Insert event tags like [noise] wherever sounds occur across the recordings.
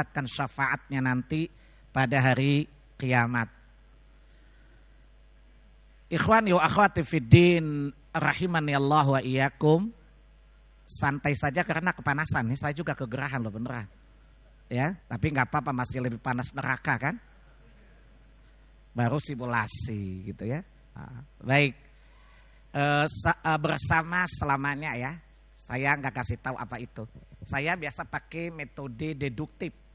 mendapatkan syafaatnya nanti pada hari kiamat. Ikhwan wa akhwati fiddin rahimani Allah wa iyyakum. Santai saja karena kepanasan. Saya juga kegerahan loh beneran. Ya, tapi nggak apa-apa masih lebih panas neraka kan? Baru simulasi gitu ya. Nah, baik. E, sa, e, bersama selamanya ya. Saya nggak kasih tahu apa itu. Saya biasa pakai metode deduktif.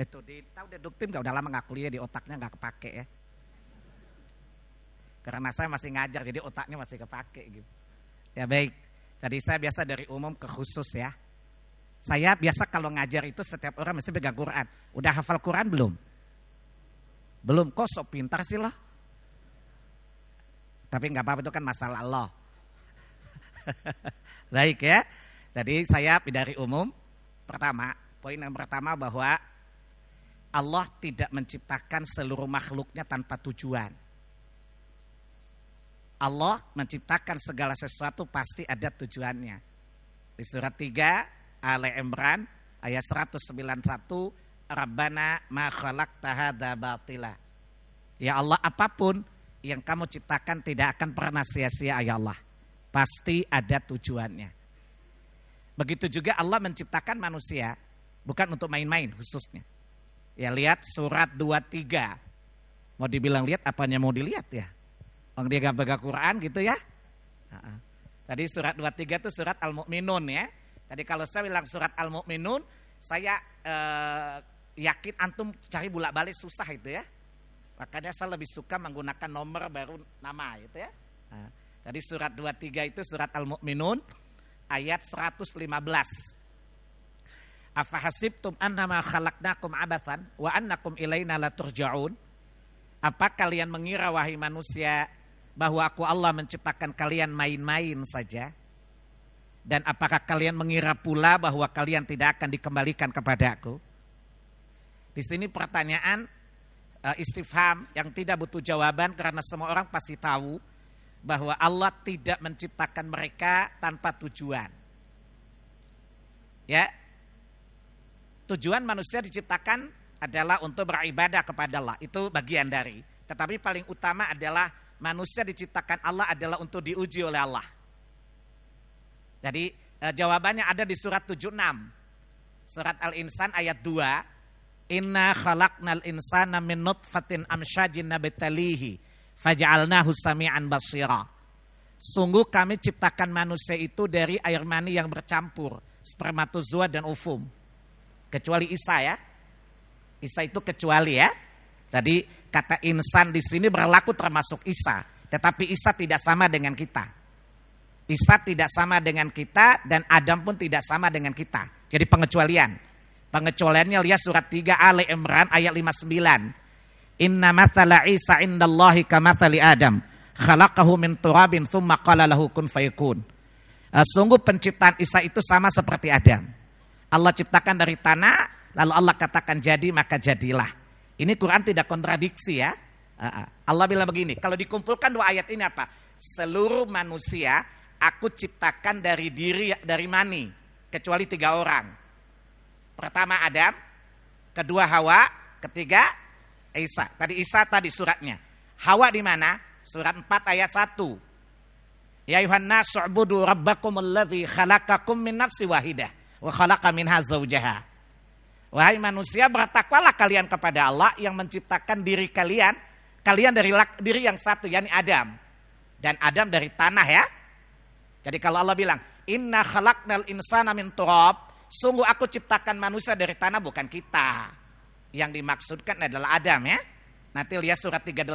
Metode tahu deduktif nggak udah lama nggak kuliah di otaknya nggak kepake ya. Karena saya masih ngajar jadi otaknya masih kepake gitu. Ya baik. Jadi saya biasa dari umum ke khusus ya. Saya biasa kalau ngajar itu setiap orang mesti pegang Quran. Udah hafal Quran belum? Belum. Kok sok pintar sih loh? Tapi nggak apa-apa itu kan masalah Allah. [laughs] baik ya. Jadi saya dari umum. Pertama, poin yang pertama bahwa Allah tidak menciptakan seluruh makhluknya tanpa tujuan. Allah menciptakan segala sesuatu pasti ada tujuannya. Di surat 3 Ale Imran ayat 191 Rabbana ma khalaqta hadza batila. Ya Allah apa pun yang kamu ciptakan tidak akan pernah sia-sia ya Allah. Pasti ada tujuannya. Begitu juga Allah menciptakan manusia bukan untuk main-main khususnya. Ya lihat surat 23. Mau dibilang lihat apanya mau dilihat ya? Orang dia gak pegang Quran gitu ya. Tadi surat 23 itu surat Al-Mu'minun ya. Tadi kalau saya bilang surat Al-Mu'minun, saya eh, yakin antum cari bulak balik susah itu ya. Makanya saya lebih suka menggunakan nomor baru nama gitu ya. Tadi surat 23 itu surat Al-Mu'minun ayat 115. Afahasibtum annama khalaqnakum abathan wa annakum ilaina la turja'un. Apa kalian mengira wahai manusia bahwa aku Allah menciptakan kalian main-main saja? Dan apakah kalian mengira pula bahwa kalian tidak akan dikembalikan kepada aku? Di sini pertanyaan uh, istifham yang tidak butuh jawaban karena semua orang pasti tahu bahwa Allah tidak menciptakan mereka tanpa tujuan. Ya. Tujuan manusia diciptakan adalah untuk beribadah kepada Allah. Itu bagian dari. Tetapi paling utama adalah manusia diciptakan Allah adalah untuk diuji oleh Allah. Jadi eh, jawabannya ada di surat 76. Surat Al-Insan ayat 2. Inna khalaqnal insana min nutfatin amsyajin nabtalihi faj'alnahu sami'an basira. Sungguh kami ciptakan manusia itu dari air mani yang bercampur, spermatozoa dan ovum. Kecuali Isa ya. Isa itu kecuali ya. Jadi kata insan di sini berlaku termasuk Isa, tetapi Isa tidak sama dengan kita. Isa tidak sama dengan kita dan Adam pun tidak sama dengan kita. Jadi pengecualian. Pengecualiannya lihat surat 3 Ali Imran ayat 59. Inna mathala Isa indallahi kamathali Adam. Khalaqahu min turabin thumma qala lahu kun fayakun. Uh, sungguh penciptaan Isa itu sama seperti Adam. Allah ciptakan dari tanah, lalu Allah katakan jadi maka jadilah. Ini Quran tidak kontradiksi ya. Allah bilang begini, kalau dikumpulkan dua ayat ini apa? Seluruh manusia aku ciptakan dari diri dari mani kecuali tiga orang. Pertama Adam, kedua Hawa, ketiga Isa. Tadi Isa tadi suratnya. Hawa di mana? Surat 4 ayat 1. Ya Yuhanna su'budu rabbakum alladhi khalaqakum min nafsi wahidah Wahai manusia bertakwalah kalian kepada Allah yang menciptakan diri kalian. Kalian dari diri yang satu, yakni Adam. Dan Adam dari tanah ya. Jadi kalau Allah bilang, Inna khalaqnal insana min turab. Sungguh aku ciptakan manusia dari tanah bukan kita. Yang dimaksudkan adalah Adam ya. Nanti lihat surat 38.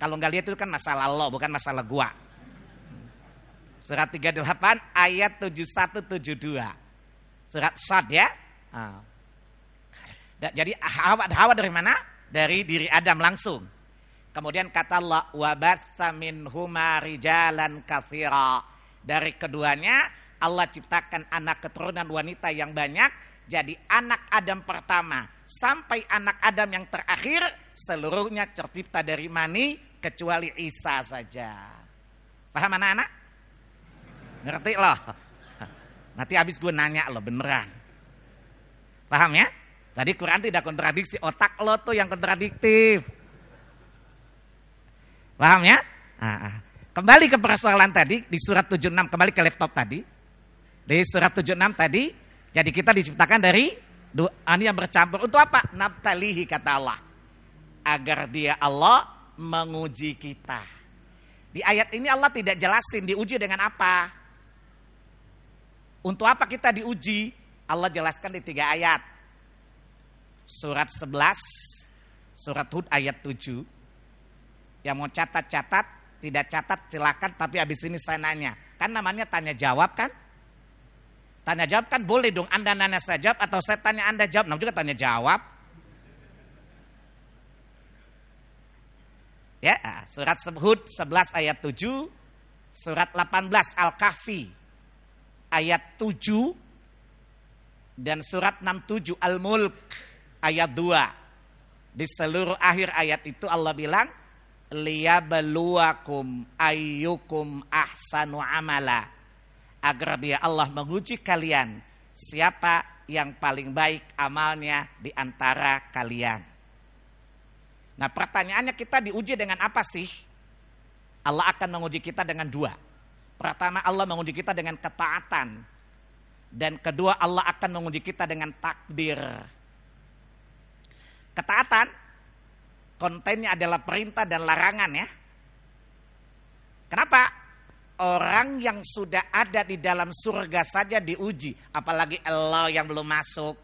Kalau nggak lihat itu kan masalah Allah, bukan masalah gua. Surat 38 ayat 71 72. Surat Sad ya. Ah. Jadi hawa, hawa dari mana? Dari diri Adam langsung. Kemudian kata Allah, wabatha minhuma rijalan kathira. Dari keduanya, Allah ciptakan anak keturunan wanita yang banyak. Jadi anak Adam pertama sampai anak Adam yang terakhir, seluruhnya tercipta dari mani, kecuali Isa saja. Paham anak-anak? Ngerti loh? Nanti habis gue nanya loh beneran. Paham ya? Tadi Quran tidak kontradiksi, otak lo tuh yang kontradiktif. Paham ya? Nah, ah. kembali ke persoalan tadi di surat 76, kembali ke laptop tadi. Di surat 76 tadi, jadi kita diciptakan dari dua ani yang bercampur. Untuk apa? Nabtalihi kata Allah. Agar dia Allah menguji kita. Di ayat ini Allah tidak jelasin diuji dengan apa. Untuk apa kita diuji? Allah jelaskan di tiga ayat surat 11, surat Hud ayat 7. Yang mau catat-catat, tidak catat silakan tapi habis ini saya nanya. Kan namanya tanya jawab kan? Tanya jawab kan boleh dong Anda nanya saya jawab atau saya tanya Anda jawab. Namanya juga tanya jawab. Ya, ah, surat Hud 11 ayat 7, surat 18 Al-Kahfi ayat 7 dan surat 67 Al-Mulk ayat 2. Di seluruh akhir ayat itu Allah bilang liyabluwakum ayyukum ahsanu amala agar dia Allah menguji kalian siapa yang paling baik amalnya di antara kalian. Nah pertanyaannya kita diuji dengan apa sih? Allah akan menguji kita dengan dua. Pertama Allah menguji kita dengan ketaatan. Dan kedua Allah akan menguji kita dengan takdir. Ketaatan kontennya adalah perintah dan larangan ya. Kenapa? Orang yang sudah ada di dalam surga saja diuji, apalagi Allah yang belum masuk.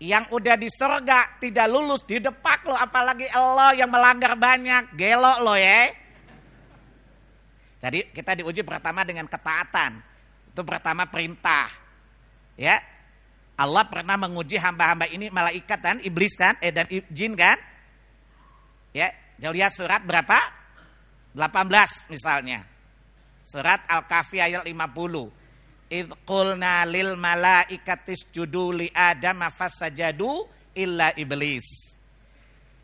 Yang udah di surga tidak lulus di depak lo, apalagi Allah yang melanggar banyak, gelok lo ya. Jadi kita diuji pertama dengan ketaatan. Itu pertama perintah. Ya, Allah pernah menguji hamba-hamba ini malaikat dan iblis kan, eh dan jin kan? Ya, lihat surat berapa? 18 misalnya. Surat Al-Kahfi ayat 50. Idh qulna lil malaikatis judu li adam fasajadu illa iblis.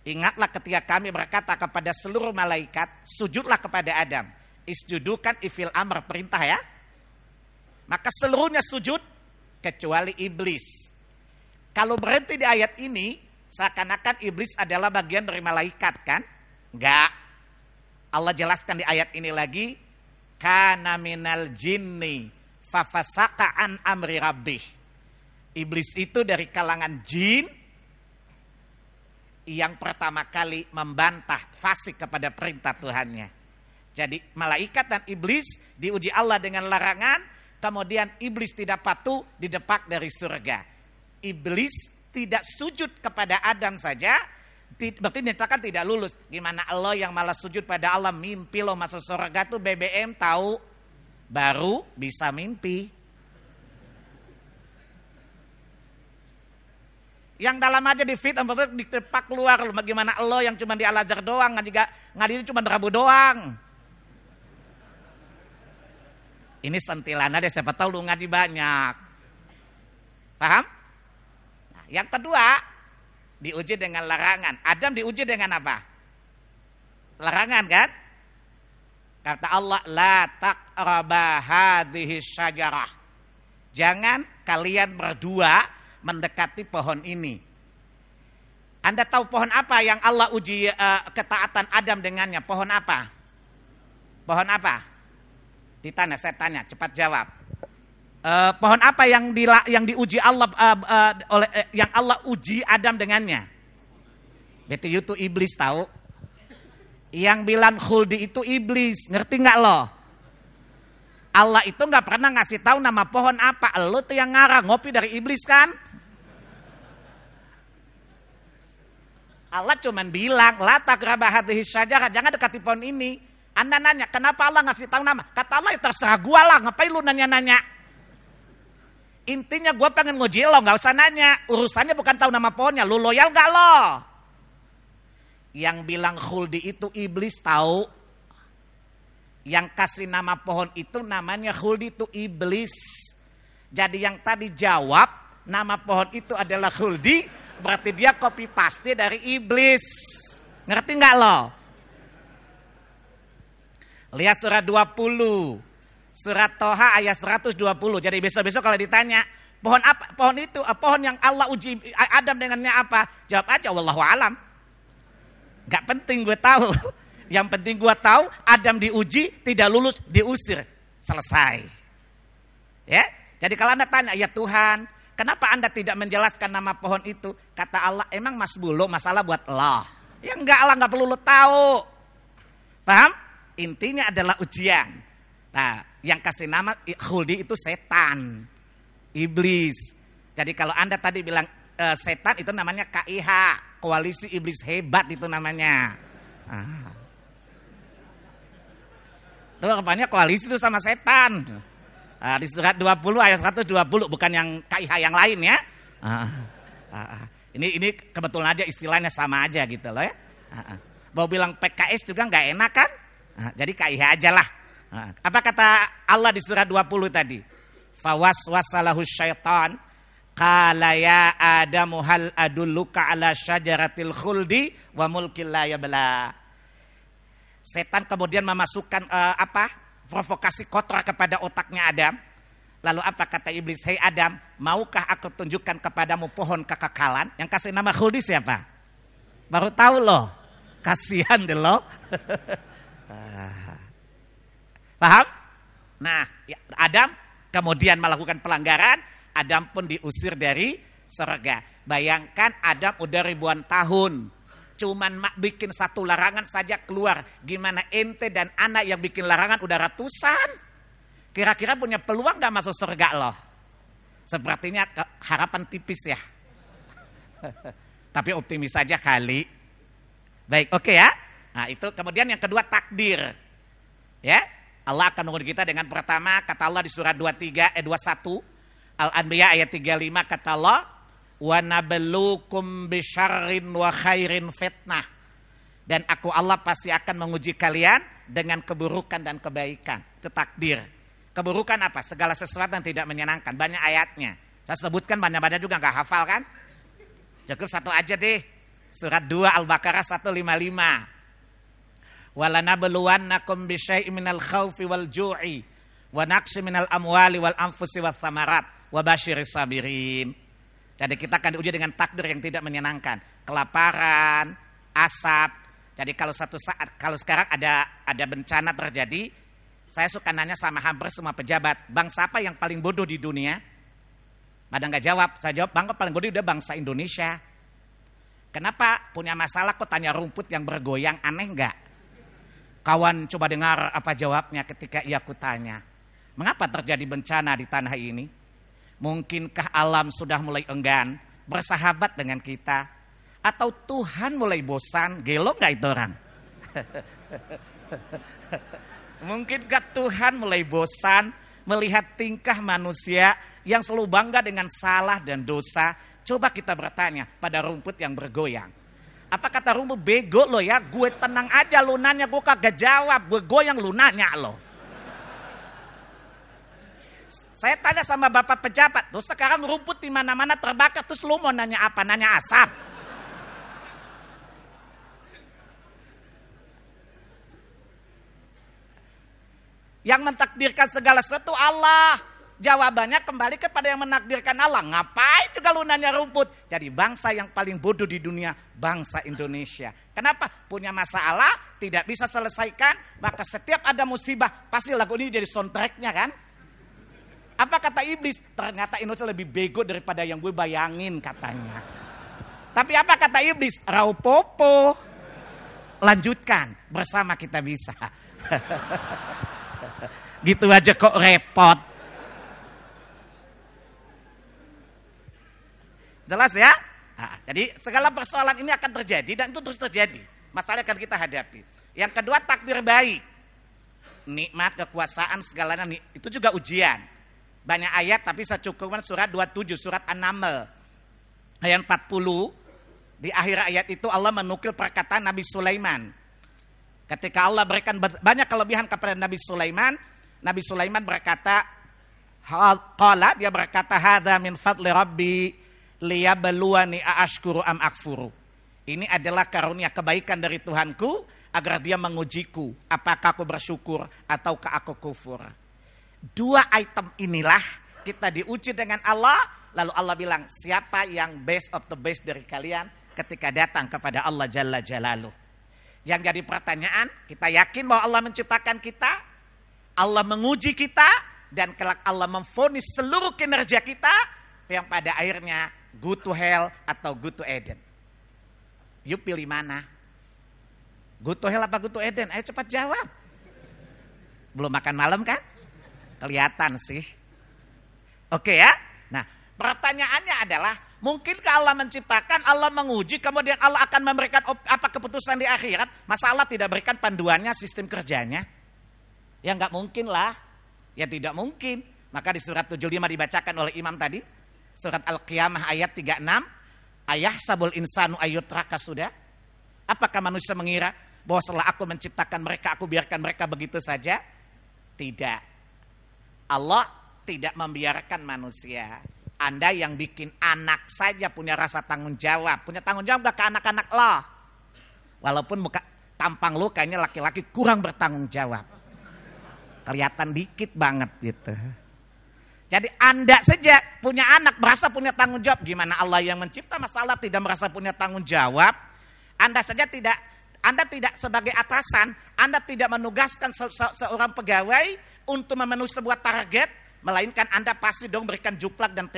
Ingatlah ketika kami berkata kepada seluruh malaikat, sujudlah kepada Adam. Isjudu kan ifil amr, perintah ya. Maka seluruhnya sujud, kecuali iblis. Kalau berhenti di ayat ini, seakan-akan iblis adalah bagian dari malaikat kan? Enggak. Allah jelaskan di ayat ini lagi, kana minal jinni fafasaka an amri rabbih. Iblis itu dari kalangan jin yang pertama kali membantah fasik kepada perintah Tuhannya. Jadi malaikat dan iblis diuji Allah dengan larangan, Kemudian iblis tidak patuh di depak dari surga. Iblis tidak sujud kepada Adam saja, berarti nyatakan tidak lulus. Gimana Allah yang malah sujud pada Allah mimpi lo masuk surga tuh BBM tahu baru bisa mimpi. Yang dalam aja di fit, di depak keluar. Bagaimana Allah yang cuma di al doang, nggak juga nggak cuma rabu doang. Ini sentilan ada siapa tahu lu ngaji banyak. Paham? Nah, yang kedua, diuji dengan larangan. Adam diuji dengan apa? Larangan kan? Kata Allah, la taqraba hadhihi syajarah. Jangan kalian berdua mendekati pohon ini. Anda tahu pohon apa yang Allah uji uh, ketaatan Adam dengannya? Pohon apa? Pohon apa? Ditanya, saya tanya, cepat jawab. Uh, pohon apa yang di, yang diuji Allah uh, uh, oleh uh, yang Allah uji Adam dengannya? Berarti itu iblis tahu. Yang bilang khuldi itu iblis, ngerti nggak lo? Allah itu nggak pernah ngasih tahu nama pohon apa. Lo tuh yang ngarang ngopi dari iblis kan? Allah cuman bilang, la takrabah hadhihi syajarah, jangan dekati pohon ini. Anda nanya, kenapa Allah ngasih tahu nama? Kata Allah, ya terserah gue lah, ngapain lu nanya-nanya? Intinya gue pengen nguji lo, gak usah nanya. Urusannya bukan tahu nama pohonnya, lu loyal gak lo? Yang bilang khuldi itu iblis tahu. Yang kasih nama pohon itu namanya khuldi itu iblis. Jadi yang tadi jawab, nama pohon itu adalah khuldi, berarti dia copy paste dari iblis. Ngerti nggak lo? Lihat surat 20. Surat Toha ayat 120. Jadi besok-besok kalau ditanya, Pohon apa? Pohon itu, eh, pohon yang Allah uji Adam dengannya apa? Jawab aja, wallahu alam. Gak penting gue tahu. [laughs] Yang penting gue tahu Adam diuji, tidak lulus, diusir. Selesai. Ya, jadi kalau anda tanya, ya Tuhan, kenapa anda tidak menjelaskan nama pohon itu? Kata Allah, emang mas bulu masalah buat Allah. Ya enggak Allah, enggak perlu lo tahu. Paham? Intinya adalah ujian. Nah, yang kasih nama khuldi itu setan. Iblis. Jadi kalau anda tadi bilang e, setan itu namanya KIH. Koalisi Iblis Hebat itu namanya. Ah. Itu koalisi itu sama setan. Nah, di surat 20 ayat 120 bukan yang KIH yang lain ya. Ah, ah, ah. Ini ini kebetulan aja istilahnya sama aja gitu loh ya. Ah, ah. Mau bilang PKS juga nggak enak kan? Jadi KIH aja lah. Ah. Apa kata Allah di surat 20 tadi? Fawas wasalahu syaitan Qala ya Adamu hal adulluka ala syajaratil khuldi wa mulkil la yabla. Setan kemudian memasukkan uh, apa? Provokasi kotor kepada otaknya Adam. Lalu apa kata iblis? Hei Adam, maukah aku tunjukkan kepadamu pohon kekekalan? Yang kasih nama Khuldi siapa? Baru tahu loh. Kasihan deh loh. [laughs] Paham? Nah, ya, Adam kemudian melakukan pelanggaran, Adam pun diusir dari surga. Bayangkan Adam udah ribuan tahun cuman mak bikin satu larangan saja keluar. Gimana ente dan anak yang bikin larangan udah ratusan? Kira-kira punya peluang gak masuk surga loh? Sepertinya harapan tipis ya. [laughs] Tapi optimis saja kali. Baik, oke okay ya. Nah itu kemudian yang kedua takdir. Ya, Allah akan menguji kita dengan pertama kata Allah di surat 23 eh 21 Al-Anbiya ayat 35 kata Allah wa nabluukum bisyarrin wa khairin fitnah. Dan aku Allah pasti akan menguji kalian dengan keburukan dan kebaikan. Itu takdir. Keburukan apa? Segala sesuatu yang tidak menyenangkan. Banyak ayatnya. Saya sebutkan banyak-banyak juga nggak hafal kan? Cukup satu aja deh. Surat 2 Al-Baqarah 155. Walanabluwannakum bisyai'in minal khawfi wal ju'i wa naqsi minal amwali wal anfusi wal thamarat wa basyiris sabirin. Jadi kita akan diuji dengan takdir yang tidak menyenangkan. Kelaparan, asap. Jadi kalau satu saat, kalau sekarang ada ada bencana terjadi, saya suka nanya sama hampir semua pejabat, bangsa apa yang paling bodoh di dunia? Pada nggak jawab, saya jawab bangsa paling bodoh udah bangsa Indonesia. Kenapa punya masalah kok tanya rumput yang bergoyang aneh nggak? Kawan coba dengar apa jawabnya ketika ia kutanya. Mengapa terjadi bencana di tanah ini? Mungkinkah alam sudah mulai enggan bersahabat dengan kita? Atau Tuhan mulai bosan? Gelo nggak itu orang? [laughs] Mungkinkah Tuhan mulai bosan melihat tingkah manusia yang selalu bangga dengan salah dan dosa? Coba kita bertanya pada rumput yang bergoyang. Apa kata rumput bego lo ya? Gue tenang aja lu nanya gue kagak jawab. Gue goyang lu nanya lo. Saya tanya sama bapak pejabat, tuh sekarang rumput di mana-mana terbakar, terus lu mau nanya apa? Nanya asap. Yang mentakdirkan segala sesuatu Allah. Jawabannya kembali kepada yang menakdirkan Allah. Ngapain juga lu nanya rumput? Jadi bangsa yang paling bodoh di dunia, bangsa Indonesia. Kenapa? Punya masalah, tidak bisa selesaikan, maka setiap ada musibah, pasti lagu ini jadi soundtracknya kan? Apa kata iblis? Ternyata Indonesia lebih bego daripada yang gue bayangin katanya. Tapi apa kata iblis? Raupopo. Lanjutkan, bersama kita bisa. [laughs] gitu aja kok repot. Jelas ya? Nah, jadi segala persoalan ini akan terjadi dan itu terus terjadi. Masalah akan kita hadapi. Yang kedua takdir baik. Nikmat, kekuasaan, segalanya itu juga ujian. Banyak ayat tapi saya cukupkan surat 27, surat An-Naml. Ayat 40, di akhir ayat itu Allah menukil perkataan Nabi Sulaiman. Ketika Allah berikan banyak kelebihan kepada Nabi Sulaiman, Nabi Sulaiman berkata, Qala dia berkata hadza min fadli rabbi liyabluwani aashkuru am akfuru. Ini adalah karunia kebaikan dari Tuhanku agar dia mengujiku apakah aku bersyukur ataukah aku kufur. Dua item inilah kita diuji dengan Allah, lalu Allah bilang, siapa yang best of the best dari kalian ketika datang kepada Allah Jalla Jalaluh. Yang jadi pertanyaan, kita yakin bahwa Allah menciptakan kita, Allah menguji kita, dan kelak Allah memfonis seluruh kinerja kita, yang pada akhirnya go to hell atau go to Eden. Yuk pilih mana? Go to hell apa go to Eden? Ayo cepat jawab. Belum makan malam kan? Kelihatan sih. Oke ya? Nah, pertanyaannya adalah, mungkinkah Allah menciptakan, Allah menguji, kemudian Allah akan memberikan apa keputusan di akhirat? Masa Allah tidak berikan panduannya, sistem kerjanya? Ya nggak mungkin lah. Ya tidak mungkin. Maka di surat 75 dibacakan oleh imam tadi, surat Al-Qiyamah ayat 36, ayah sabul insanu ayut raka sudah. Apakah manusia mengira bahwa setelah aku menciptakan mereka, aku biarkan mereka begitu saja? Tidak. Allah tidak membiarkan manusia. Anda yang bikin anak saja punya rasa tanggung jawab. Punya tanggung jawab gak ke anak-anak lo? Walaupun muka, tampang lo kayaknya laki-laki kurang bertanggung jawab. Kelihatan dikit banget gitu. Jadi Anda saja punya anak merasa punya tanggung jawab. Gimana Allah yang mencipta masalah tidak merasa punya tanggung jawab. Anda saja tidak anda tidak sebagai atasan, Anda tidak menugaskan se se seorang pegawai untuk memenuhi sebuah target, melainkan Anda pasti dong berikan juplak dan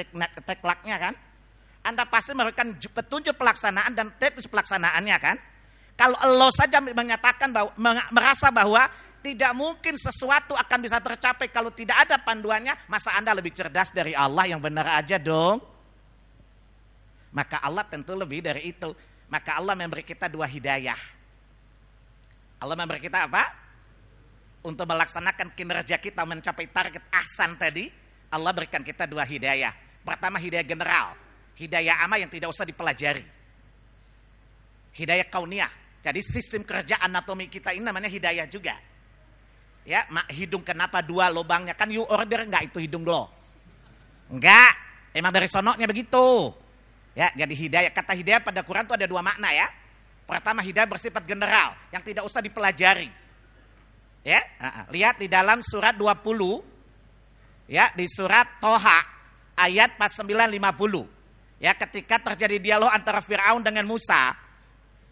teklaknya kan? Anda pasti memberikan petunjuk pelaksanaan dan teknis pelaksanaannya kan? Kalau Allah saja menyatakan bahwa merasa bahwa tidak mungkin sesuatu akan bisa tercapai kalau tidak ada panduannya, masa Anda lebih cerdas dari Allah yang benar aja dong? Maka Allah tentu lebih dari itu. Maka Allah memberi kita dua hidayah. Allah memberi kita apa? Untuk melaksanakan kinerja kita mencapai target ahsan tadi, Allah berikan kita dua hidayah. Pertama hidayah general, hidayah ama yang tidak usah dipelajari. Hidayah kauniyah. Jadi sistem kerja anatomi kita ini namanya hidayah juga. Ya, mak hidung kenapa dua lubangnya? Kan you order nggak itu hidung lo? Enggak, emang dari sonoknya begitu. Ya, jadi hidayah kata hidayah pada Quran itu ada dua makna ya. Pertama hidayah bersifat general yang tidak usah dipelajari. Ya, lihat di dalam surat 20 ya di surat Toha ayat 4950. Ya, ketika terjadi dialog antara Firaun dengan Musa,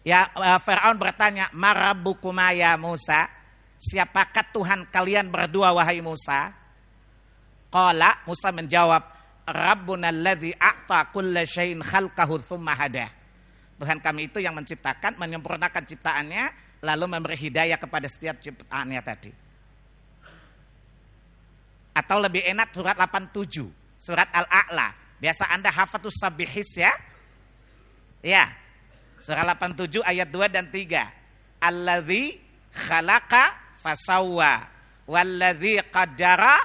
ya eh, Firaun bertanya, "Marabukuma ya Musa?" Siapakah Tuhan kalian berdua wahai Musa? Qala Musa menjawab, Rabbuna alladhi a'ta kulla syai'in khalqahu thumma hadah. Tuhan kami itu yang menciptakan, menyempurnakan ciptaannya, lalu memberi hidayah kepada setiap ciptaannya tadi. Atau lebih enak surat 87, surat Al-A'la. Biasa Anda hafatus sabihis ya? Ya, surat 87 ayat 2 dan 3. Alladhi khalaqa fasawwa, walladhi qaddara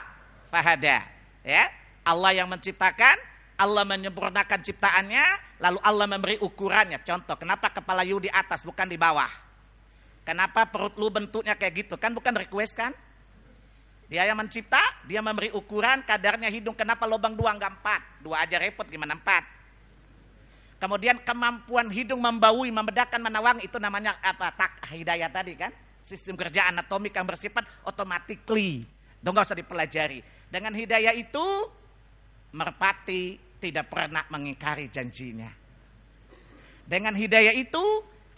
fahada. Ya, Allah yang menciptakan, Allah menyempurnakan ciptaannya, lalu Allah memberi ukurannya. Contoh, kenapa kepala you di atas bukan di bawah? Kenapa perut lu bentuknya kayak gitu? Kan bukan request kan? Dia yang mencipta, dia memberi ukuran kadarnya hidung. Kenapa lubang dua enggak empat? Dua aja repot gimana empat? Kemudian kemampuan hidung membaui, membedakan, menawang itu namanya apa? Tak hidayah tadi kan? Sistem kerja anatomik yang bersifat automatically. Dong nggak usah dipelajari. Dengan hidayah itu merpati tidak pernah mengingkari janjinya. Dengan hidayah itu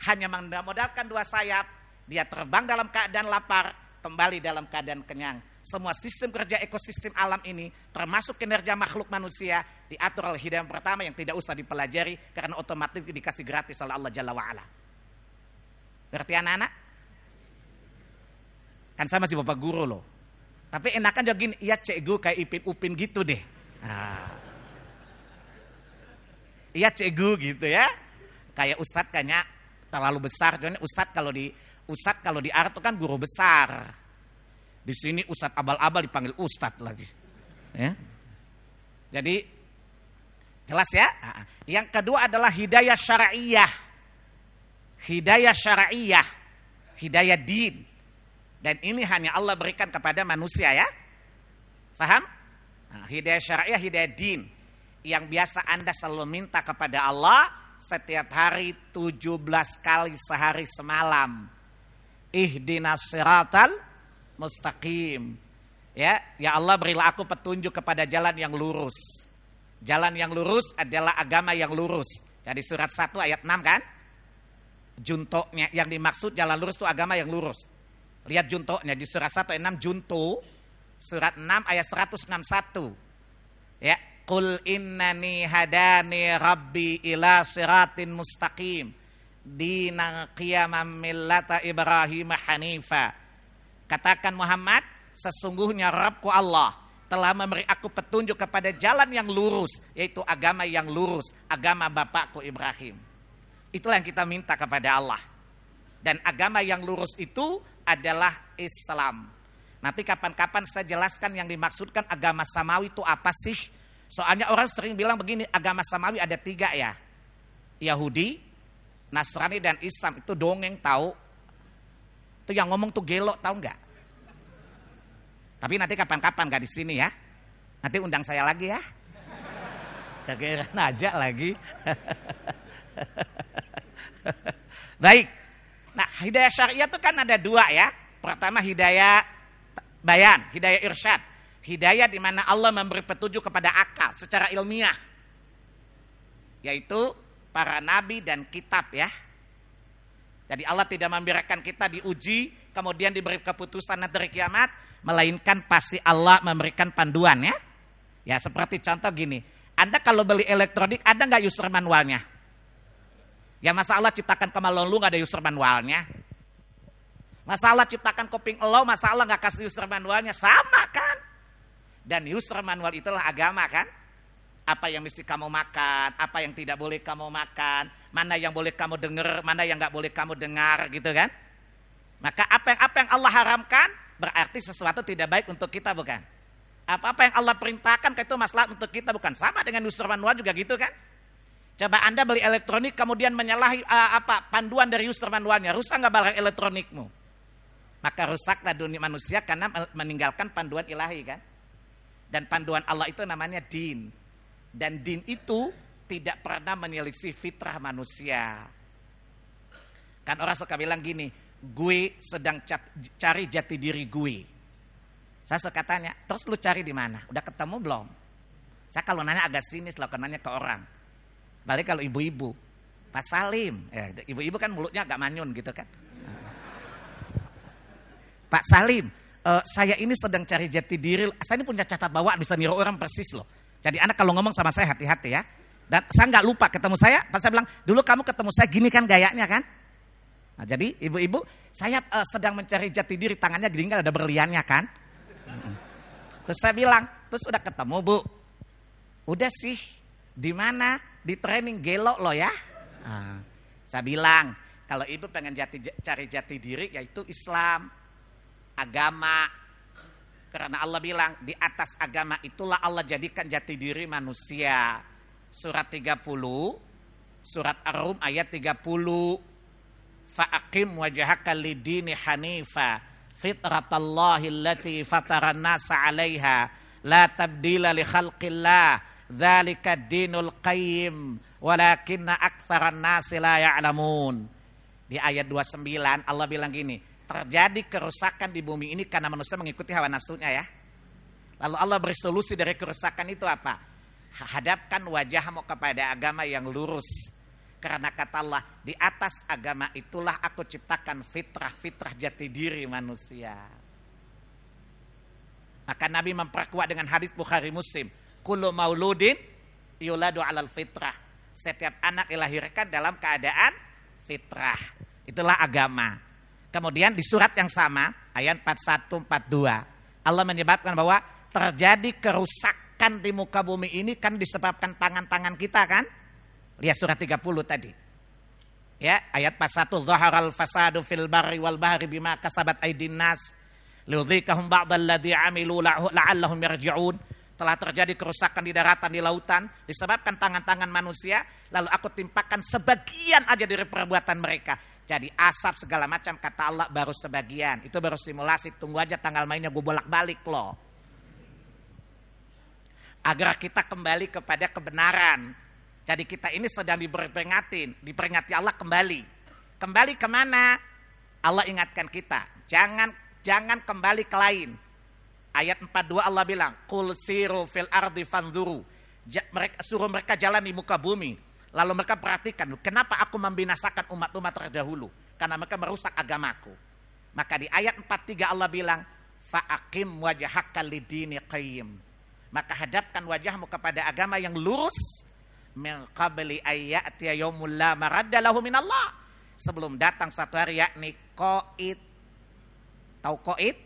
hanya memodalkan dua sayap, dia terbang dalam keadaan lapar, kembali dalam keadaan kenyang. Semua sistem kerja ekosistem alam ini, termasuk kinerja makhluk manusia, diatur oleh hidayah pertama yang tidak usah dipelajari karena otomatis dikasih gratis oleh Allah Jalla wa'ala. Berarti anak-anak? Kan sama si bapak guru loh. Tapi enakan juga gini, iya cikgu kayak Ipin Upin gitu deh. Nah. Iya cegu gitu ya. Kayak ustadz kayaknya terlalu besar. Jadi ustadz kalau di ustadz kalau di Arab itu kan guru besar. Di sini ustadz abal-abal dipanggil ustadz lagi. Ya. Jadi jelas ya. Yang kedua adalah hidayah syar'iyah. Hidayah syar'iyah. Hidayah din. Dan ini hanya Allah berikan kepada manusia ya. Faham? Nah, hidayah syariah, hidayah din. Yang biasa Anda selalu minta kepada Allah setiap hari 17 kali sehari semalam. Ihdinas siratal mustaqim. Ya, ya Allah berilah aku petunjuk kepada jalan yang lurus. Jalan yang lurus adalah agama yang lurus. Jadi surat 1 ayat 6 kan? Juntoknya yang dimaksud jalan lurus itu agama yang lurus. Lihat juntoknya di surat 1 ayat 6 junto surat 6 ayat 161. Ya, Qul innani hadani rabbi ila siratin mustaqim dina qiyamam millata Ibrahim hanifa. Katakan Muhammad, sesungguhnya Rabbku Allah telah memberi aku petunjuk kepada jalan yang lurus, yaitu agama yang lurus, agama bapakku Ibrahim. Itulah yang kita minta kepada Allah. Dan agama yang lurus itu adalah Islam. Nanti kapan-kapan saya jelaskan yang dimaksudkan agama samawi itu apa sih? Soalnya orang sering bilang begini, agama samawi ada tiga ya. Yahudi, Nasrani dan Islam itu dongeng tahu. Itu yang ngomong tuh gelo tahu nggak? Tapi nanti kapan-kapan nggak di sini ya. Nanti undang saya lagi ya. Kegeran aja lagi. [laughs] Baik. Nah, hidayah syariah itu kan ada dua ya. Pertama hidayah bayan, hidayah irsyad. Hidayah di mana Allah memberi petunjuk kepada akal secara ilmiah. Yaitu para nabi dan kitab ya. Jadi Allah tidak membiarkan kita diuji, kemudian diberi keputusan dari kiamat, melainkan pasti Allah memberikan panduan ya. Ya seperti contoh gini, Anda kalau beli elektronik ada nggak user manualnya? Ya masalah ciptakan kemaluan lu nggak ada user manualnya. Masalah ciptakan koping lo, masalah nggak kasih user manualnya sama kan? Dan user manual itulah agama kan? apa yang mesti kamu makan, apa yang tidak boleh kamu makan, mana yang boleh kamu dengar, mana yang nggak boleh kamu dengar, gitu kan? Maka apa yang apa yang Allah haramkan berarti sesuatu tidak baik untuk kita, bukan? Apa-apa yang Allah perintahkan itu masalah untuk kita, bukan? Sama dengan user manual juga gitu kan? Coba Anda beli elektronik kemudian menyalahi uh, apa panduan dari user manualnya, rusak nggak barang elektronikmu? Maka rusaklah dunia manusia karena meninggalkan panduan ilahi kan? Dan panduan Allah itu namanya din. Dan din itu tidak pernah menyelisih fitrah manusia. Kan orang suka bilang gini, gue sedang cari jati diri gue. Saya suka tanya, terus lu cari di mana? Udah ketemu belum? Saya kalau nanya agak sinis loh, nanya ke orang. Balik kalau ibu-ibu, Pak Salim, eh, ibu-ibu kan mulutnya agak manyun gitu kan. Pak Salim, uh, saya ini sedang cari jati diri. Saya ini punya catat bawaan bisa niru orang persis loh. Jadi anak kalau ngomong sama saya hati-hati ya. Dan saya nggak lupa ketemu saya, pas saya bilang, dulu kamu ketemu saya gini kan gayanya kan? Nah, jadi ibu-ibu, saya uh, sedang mencari jati diri, tangannya gini kan ada berliannya kan? Terus saya bilang, terus udah ketemu bu? Udah sih, di mana? Di training gelo lo ya? Nah, saya bilang, kalau ibu pengen jati, cari jati diri yaitu Islam, agama, karena Allah bilang di atas agama itulah Allah jadikan jati diri manusia. Surat 30, surat Ar-Rum ayat 30. Fa'akim wajahaka lidini hanifa fitratallahi allati fataran nasa 'alaiha la tabdila li khalqillah dzalika dinul qayyim walakinna aktsaran nasi la ya'lamun. Di ayat 29 Allah bilang gini, terjadi kerusakan di bumi ini karena manusia mengikuti hawa nafsunya ya. Lalu Allah beri solusi dari kerusakan itu apa? Hadapkan wajahmu kepada agama yang lurus. Karena kata Allah, di atas agama itulah aku ciptakan fitrah-fitrah jati diri manusia. Maka Nabi memperkuat dengan hadis Bukhari Muslim. Kullu mauludin yuladu alal fitrah. Setiap anak dilahirkan dalam keadaan fitrah. Itulah agama. Kemudian di surat yang sama, ayat 41 42, Allah menyebabkan bahwa terjadi kerusakan di muka bumi ini kan disebabkan tangan-tangan kita kan? Lihat surat 30 tadi. Ya, ayat 41 dhaharal fasadu fil barri wal bahri bima kasabat aydin nas liudhikahum ba'dalladzi amilu la'allahum yarji'un. Telah terjadi kerusakan di daratan, di lautan, disebabkan tangan-tangan manusia, lalu aku timpakan sebagian aja dari perbuatan mereka jadi asap segala macam kata Allah baru sebagian. Itu baru simulasi. Tunggu aja tanggal mainnya gue bolak-balik loh. Agar kita kembali kepada kebenaran. Jadi kita ini sedang diperingatin. Diperingati Allah kembali. Kembali ke mana? Allah ingatkan kita. Jangan jangan kembali ke lain. Ayat 42 Allah bilang, "Qul siru fil ardi fanzuru." mereka suruh mereka jalan di muka bumi. Lalu mereka perhatikan, kenapa aku membinasakan umat-umat terdahulu? Karena mereka merusak agamaku. Maka di ayat 43 Allah bilang, "Fa'akim wajhaka lidini qayyim." Maka hadapkan wajahmu kepada agama yang lurus min qabli ayyatiya yaumul la. Sebelum datang satu hari yakni qaid. Tahu qaid?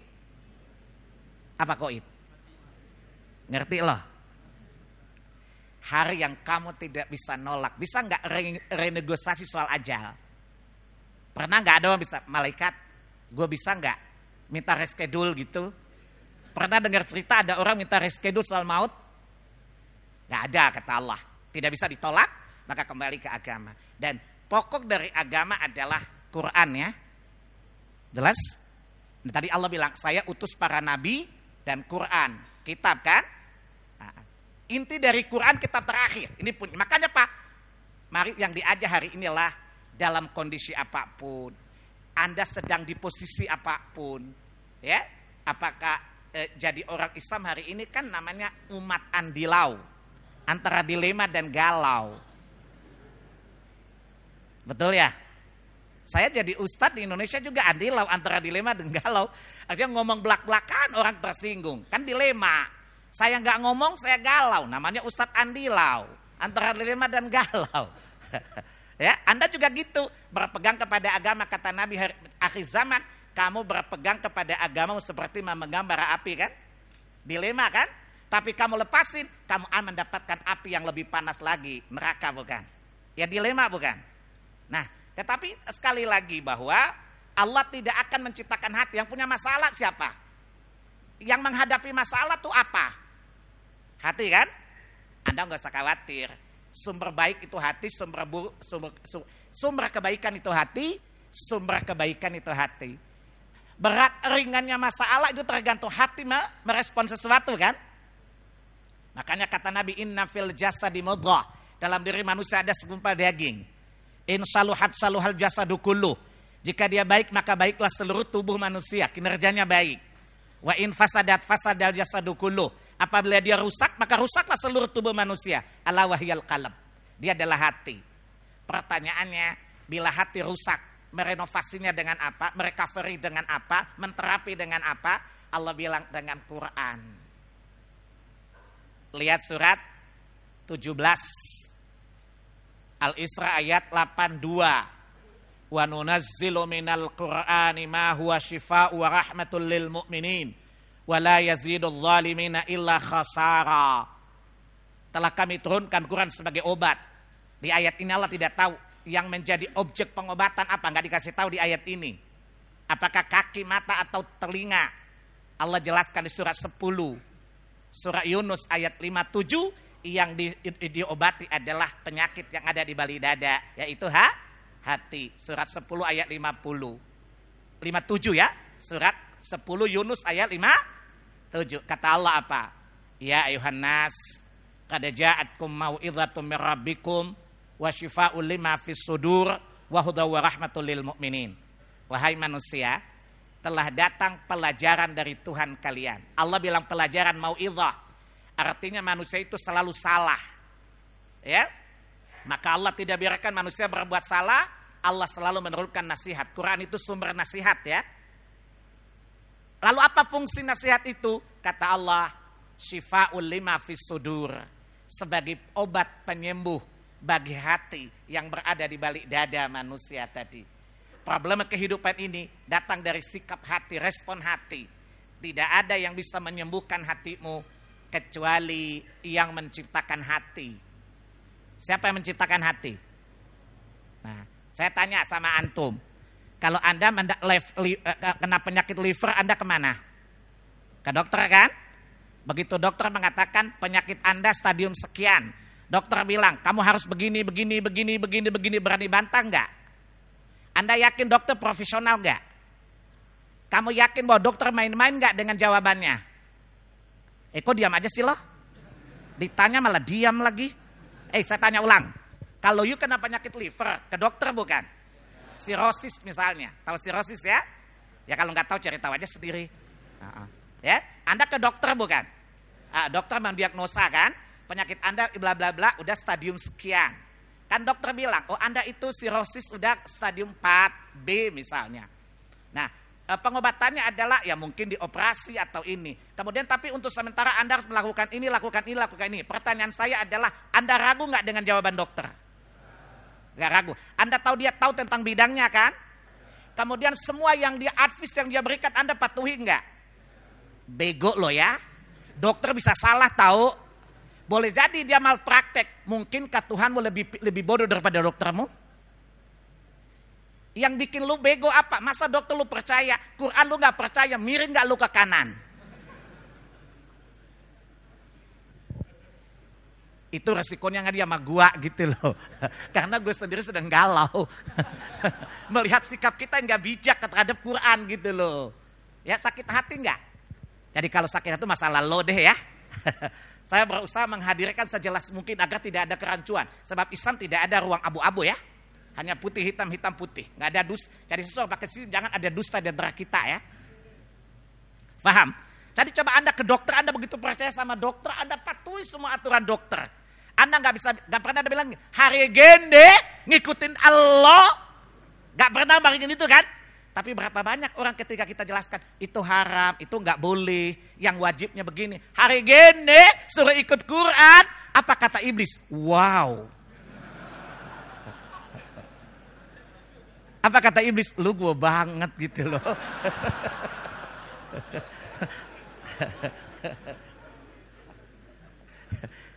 Apa qaid? Ngerti loh. Hari yang kamu tidak bisa nolak. Bisa nggak renegosiasi soal ajal? Pernah nggak ada orang bisa malaikat? Gue bisa nggak minta reschedule gitu? Pernah dengar cerita ada orang minta reschedule soal maut? Gak ada kata Allah. Tidak bisa ditolak, maka kembali ke agama. Dan pokok dari agama adalah Quran ya. Jelas? Nah, tadi Allah bilang, saya utus para nabi dan Quran. Kitab kan? Nah, inti dari Quran kitab terakhir. Ini pun makanya Pak, mari yang diajar hari inilah dalam kondisi apa pun. Anda sedang di posisi apa pun. Ya, apakah eh, jadi orang Islam hari ini kan namanya umat andilau. Antara dilema dan galau. Betul ya? Saya jadi ustadz di Indonesia juga andilau antara dilema dan galau. Artinya ngomong belak-belakan orang tersinggung. Kan dilema. Saya nggak ngomong, saya galau. Namanya ustadz andilau. Antara dilema dan galau. [laughs] ya, Anda juga gitu. Berpegang kepada agama kata Nabi akhir zaman kamu berpegang kepada agama seperti memegang bara api kan? Dilema kan? Tapi kamu lepasin, kamu akan mendapatkan api yang lebih panas lagi, neraka bukan? Ya dilema bukan? Nah, tetapi sekali lagi bahwa Allah tidak akan menciptakan hati. Yang punya masalah siapa? Yang menghadapi masalah itu apa? Hati kan? Anda nggak usah khawatir. Sumber baik itu hati, sumber, bu, sumber, sumber, kebaikan itu hati, sumber kebaikan itu hati berat ringannya masalah itu tergantung hati merespon sesuatu kan. Makanya kata Nabi inna fil jasadi mudghah. Dalam diri manusia ada segumpal daging. In saluhat saluhal jasadu kullu. Jika dia baik maka baiklah seluruh tubuh manusia, kinerjanya baik. Wa in fasadat fasadal jasadu kullu. Apabila dia rusak maka rusaklah seluruh tubuh manusia. Ala wahyal qalb. Dia adalah hati. Pertanyaannya, bila hati rusak, merenovasinya dengan apa, merecovery dengan apa, menterapi dengan apa? Allah bilang dengan Quran. Lihat surat 17 Al-Isra ayat 82. Wa nunazzilu minal Qur'ani ma huwa shifaa'u wa rahmatul lil mu'minin wa la yazidul zalimina illa khasara. Telah kami turunkan Quran sebagai obat. Di ayat ini Allah tidak tahu yang menjadi objek pengobatan apa? Nggak dikasih tahu di ayat ini. Apakah kaki, mata, atau telinga? Allah jelaskan di surat 10. Surat Yunus ayat 57 yang di, di, diobati adalah penyakit yang ada di balik dada. Yaitu ha? hati. Surat 10 ayat 50. 57 ya. Surat 10 Yunus ayat 57. Kata Allah apa? Ya ayuhan nas. Kada ja'atkum mau'idhatum min rabbikum wa syifa'ul lima fis sudur wa hudaw wa rahmatul lil mu'minin. Wahai manusia, telah datang pelajaran dari Tuhan kalian. Allah bilang pelajaran mau idhah. Artinya manusia itu selalu salah. Ya. Maka Allah tidak biarkan manusia berbuat salah, Allah selalu menurunkan nasihat. Quran itu sumber nasihat ya. Lalu apa fungsi nasihat itu? Kata Allah, syifa'ul lima fis sudur. Sebagai obat penyembuh bagi hati yang berada di balik dada manusia tadi. Problem kehidupan ini datang dari sikap hati, respon hati. Tidak ada yang bisa menyembuhkan hatimu kecuali yang menciptakan hati. Siapa yang menciptakan hati? Nah, saya tanya sama antum. Kalau Anda eh, kena penyakit liver, Anda ke mana? Ke dokter kan? Begitu dokter mengatakan penyakit Anda stadium sekian, Dokter bilang, kamu harus begini, begini, begini, begini, begini, berani bantah enggak? Anda yakin dokter profesional enggak? Kamu yakin bahwa dokter main-main enggak dengan jawabannya? Eh kok diam aja sih loh? Ditanya malah diam lagi. Eh saya tanya ulang. Kalau you kena penyakit liver, ke dokter bukan? Sirosis misalnya. Tahu sirosis ya? Ya kalau nggak tahu cari tahu aja sendiri. Ya, Anda ke dokter bukan? Ah, dokter mendiagnosa kan, penyakit Anda bla bla bla udah stadium sekian. Kan dokter bilang, "Oh, Anda itu sirosis udah stadium 4B misalnya." Nah, pengobatannya adalah ya mungkin dioperasi atau ini. Kemudian tapi untuk sementara Anda harus melakukan ini, lakukan ini, lakukan ini. Pertanyaan saya adalah, Anda ragu nggak dengan jawaban dokter? Gak ragu. Anda tahu dia tahu tentang bidangnya kan? Kemudian semua yang dia advis yang dia berikan Anda patuhi nggak? Bego loh ya. Dokter bisa salah tahu. Boleh jadi dia malpraktek. Mungkinkah Tuhanmu lebih lebih bodoh daripada doktermu? Yang bikin lu bego apa? Masa dokter lu percaya? Quran lu nggak percaya, miring nggak lu ke kanan? itu resikonya nggak dia sama gua gitu loh. [laughs] Karena gue sendiri sedang galau. [laughs] Melihat sikap kita yang nggak bijak terhadap Quran gitu loh. Ya sakit hati nggak? Jadi kalau sakit itu masalah lo deh ya. [laughs] Saya berusaha menghadirkan sejelas mungkin agar tidak ada kerancuan. Sebab Islam tidak ada ruang abu-abu ya. Hanya putih hitam hitam putih. Nggak ada dus. Jadi sesuatu pakai sini jangan ada dusta di antara kita ya. Faham? Jadi coba Anda ke dokter, Anda begitu percaya sama dokter, Anda patuhi semua aturan dokter. Anda nggak bisa, nggak pernah ada bilang hari gende ngikutin Allah, nggak pernah baringin itu kan? Tapi berapa banyak orang ketika kita jelaskan itu haram, itu nggak boleh, yang wajibnya begini. Hari gende suruh ikut Quran, apa kata iblis? Wow. Apa kata iblis? Lu gue banget gitu loh.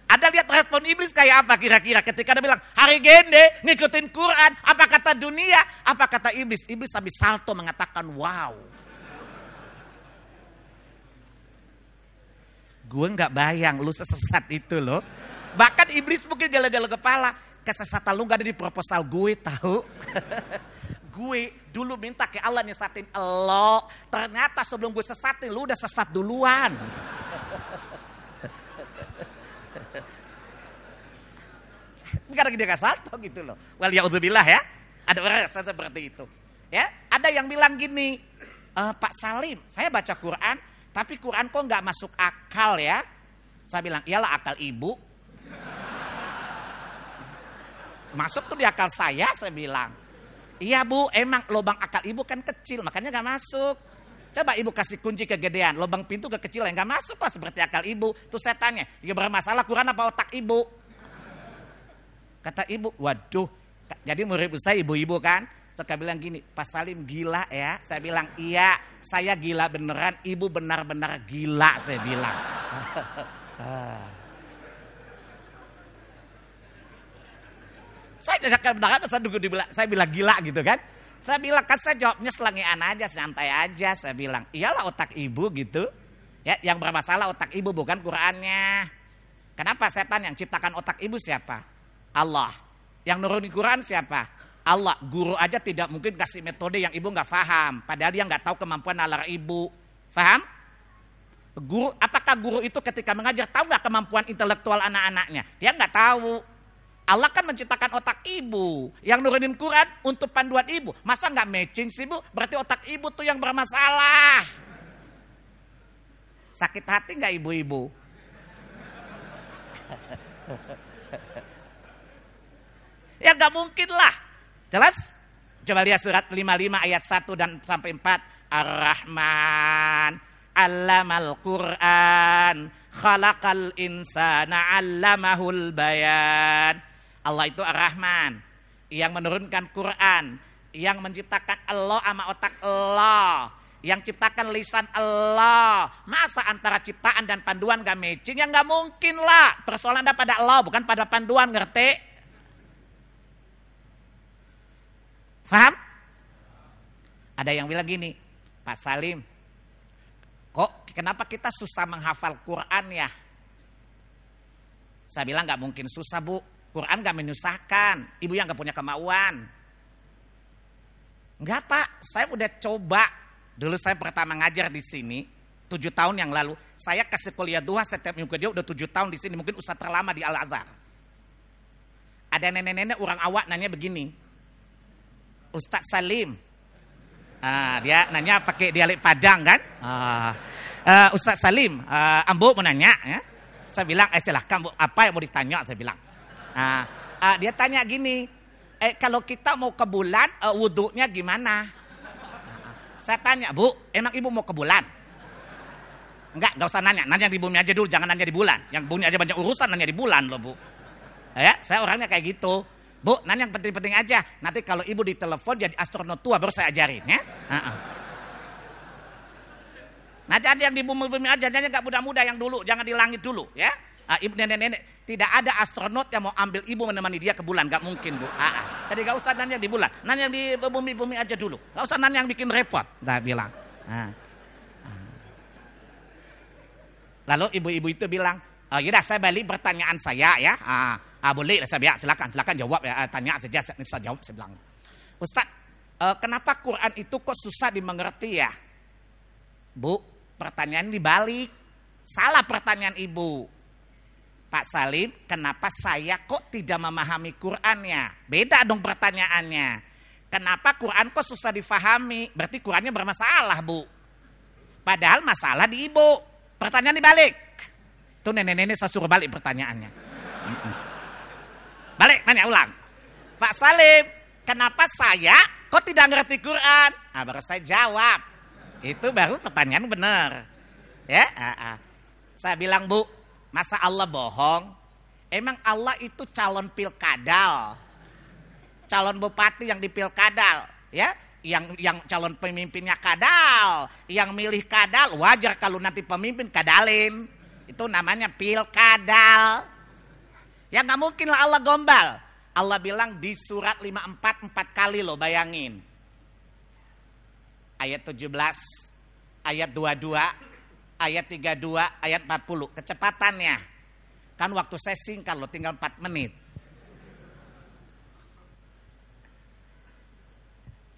Ada lihat respon iblis kayak apa kira-kira ketika dia bilang hari gende ngikutin Quran. Apa kata dunia? Apa kata iblis? Iblis habis salto mengatakan wow. Gue nggak bayang lu sesat itu loh. Bahkan iblis mungkin gala-gala kepala kesesatan lu gak ada di proposal gue tahu [laughs] gue dulu minta ke Allah nyesatin lo ternyata sebelum gue sesatin lu udah sesat duluan [laughs] Karena dia gak salto gitu loh. Wal yaudzubillah ya. Ada orang seperti itu. Ya, ada yang bilang gini, e, Pak Salim, saya baca Quran, tapi Quran kok nggak masuk akal ya? Saya bilang, iyalah akal ibu. [laughs] Masuk tuh di akal saya, saya bilang. Iya bu, emang lubang akal ibu kan kecil, makanya nggak masuk. Coba ibu kasih kunci kegedean, lubang pintu kekecilan, nggak masuk lah seperti akal ibu. Tuh setannya, ya bermasalah Quran apa otak ibu? Kata ibu, waduh. Jadi murid saya ibu-ibu kan. Saya bilang gini, Pak Salim gila ya. Saya bilang, iya saya gila beneran. Ibu benar-benar gila saya bilang. [laughs] saya tidak benar saya dulu dibilang, saya bilang gila gitu kan. Saya bilang kan saya jawabnya selangian aja, santai aja. Saya bilang, iyalah otak ibu gitu. Ya, yang bermasalah otak ibu bukan Qurannya. Kenapa setan yang ciptakan otak ibu siapa? Allah. Yang nurunin Quran siapa? Allah. Guru aja tidak mungkin kasih metode yang ibu nggak paham. Padahal dia nggak tahu kemampuan nalar ibu. Paham? Guru, apakah guru itu ketika mengajar tahu nggak kemampuan intelektual anak-anaknya? Dia nggak tahu. Allah kan menciptakan otak ibu. Yang nurunin Quran untuk panduan ibu. Masa nggak matching sih bu? Berarti otak ibu tuh yang bermasalah. Sakit hati nggak ibu-ibu? [laughs] Ya nggak mungkin lah. Jelas? Coba lihat surat 55 ayat 1 dan sampai 4. Ar-Rahman, Allamal Quran, khalaqal insana 'allamahul bayan. Allah itu Ar-Rahman yang menurunkan Quran, yang menciptakan Allah sama otak Allah, yang ciptakan lisan Allah. Masa antara ciptaan dan panduan gak matching? Ya gak mungkin lah. Persoalan ada pada Allah, bukan pada panduan, ngerti? Faham? Ada yang bilang gini, Pak Salim, kok kenapa kita susah menghafal Quran ya? Saya bilang nggak mungkin susah bu, Quran nggak menyusahkan, ibu yang nggak punya kemauan. Enggak pak, saya udah coba. Dulu saya pertama ngajar di sini, tujuh tahun yang lalu. Saya kasih kuliah dua setiap minggu dia udah tujuh tahun di sini, mungkin ustadz terlama di Al Azhar. Ada nenek-nenek orang awak nanya begini, Ustaz Salim. Ah, dia nanya pakai dialek Padang kan? Ah, uh, Ustaz Salim, uh, Ambo mau nanya ya. Saya bilang, eh silahkan apa yang mau ditanya? Saya bilang. Uh, uh, dia tanya gini, eh kalau kita mau ke bulan, uh, wudhunya gimana? Uh, saya tanya, Bu, emang ibu mau ke bulan? Enggak, enggak usah nanya. Nanya di bumi aja dulu, jangan nanya di bulan. Yang bumi aja banyak urusan, nanya di bulan loh, Bu. Ya, saya orangnya kayak gitu. Bu, nanya yang penting-penting aja. Nanti kalau ibu ditelepon jadi astronot tua baru saya ajarin ya. Uh -uh. Nah jadi yang di bumi-bumi aja, nanya gak muda-muda yang dulu, jangan di langit dulu ya. Ah, ibu nenek-nenek, tidak ada astronot yang mau ambil ibu menemani dia ke bulan, gak mungkin bu. Ah, ah. Jadi gak usah nanya di bulan, nanya di bumi-bumi aja dulu. Gak usah nanya yang bikin repot, dah bilang. Ah. ah. Lalu ibu-ibu itu bilang, oh, yaudah saya balik pertanyaan saya ya. Ah, ah boleh saya bilang, silakan, silakan jawab ya. Tanya saja, saya jawab, saya bilang. Ustaz, uh, kenapa Quran itu kok susah dimengerti ya? Bu, pertanyaan dibalik. Salah pertanyaan ibu. Pak Salim, kenapa saya kok tidak memahami Qurannya? Beda dong pertanyaannya. Kenapa Quran kok susah difahami? Berarti Qurannya bermasalah, Bu. Padahal masalah di ibu. Pertanyaan dibalik. Tuh nenek-nenek saya suruh balik pertanyaannya. Balik, nanya ulang. Pak Salim, kenapa saya kok tidak ngerti Quran? Nah, baru saya jawab. Itu baru pertanyaan benar. Ya, ah, ah. saya bilang bu, masa Allah bohong? Emang Allah itu calon pilkadal, calon bupati yang di pilkadal, ya? Yang yang calon pemimpinnya kadal, yang milih kadal, wajar kalau nanti pemimpin kadalin. Itu namanya pilkadal. Ya nggak mungkin lah Allah gombal. Allah bilang di surat 54 empat kali loh bayangin ayat 17, ayat 22, ayat 32, ayat 40. Kecepatannya. Kan waktu saya singkat loh, tinggal 4 menit.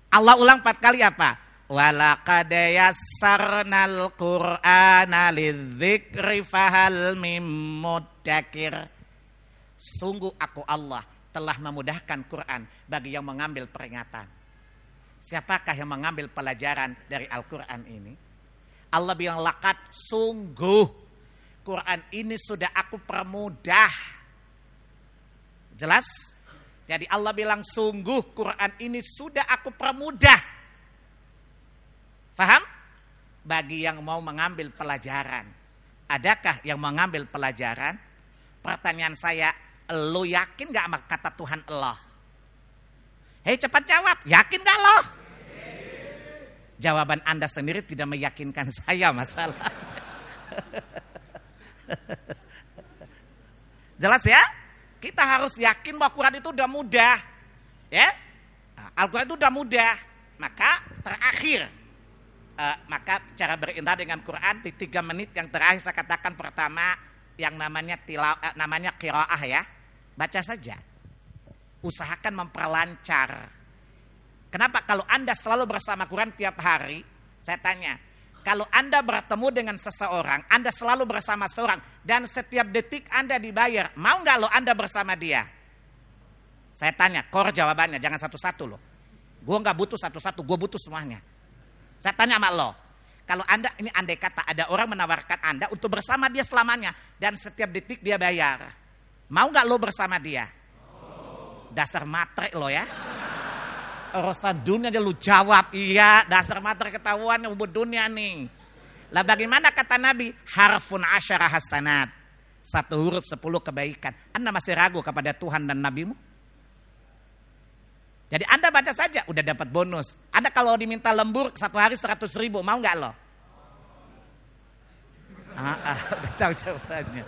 Allah ulang 4 kali apa? Walaqad yassarnal Qur'ana lidzikri fahal mim Sungguh aku Allah telah memudahkan Quran bagi yang mengambil peringatan. Siapakah yang mengambil pelajaran dari Al-Quran ini? Allah bilang lakat sungguh Quran ini sudah aku permudah. Jelas? Jadi Allah bilang sungguh Quran ini sudah aku permudah. Faham? Bagi yang mau mengambil pelajaran. Adakah yang mengambil pelajaran? Pertanyaan saya, lo yakin gak sama kata Tuhan Allah? Hei cepat jawab, yakin gak lo? Jawaban Anda sendiri tidak meyakinkan saya masalah. [laughs] Jelas ya? Kita harus yakin bahwa Quran itu udah mudah. Ya? Al-Quran itu udah mudah. Maka terakhir, uh, maka cara berinteraksi dengan Quran di tiga menit yang terakhir saya katakan pertama yang namanya tilaw, uh, namanya kiroah ya. Baca saja usahakan memperlancar. Kenapa kalau Anda selalu bersama Quran tiap hari? Saya tanya, kalau Anda bertemu dengan seseorang, Anda selalu bersama seseorang, dan setiap detik Anda dibayar, mau nggak lo Anda bersama dia? Saya tanya, kor jawabannya, jangan satu-satu loh. Gue nggak butuh satu-satu, gue butuh semuanya. Saya tanya sama lo, kalau Anda, ini andai kata ada orang menawarkan Anda untuk bersama dia selamanya, dan setiap detik dia bayar. Mau nggak lo bersama dia? Dasar matre lo ya. Urusan dunia aja lu jawab. Iya, dasar matre ketahuan ubud dunia nih. Lah bagaimana kata Nabi? Harfun asyara hasanat. Satu huruf sepuluh kebaikan. Anda masih ragu kepada Tuhan dan Nabimu? Jadi Anda baca saja, udah dapat bonus. Anda kalau diminta lembur satu hari seratus ribu, mau nggak lo? Ah, ah, [laughs] tahu jawabannya.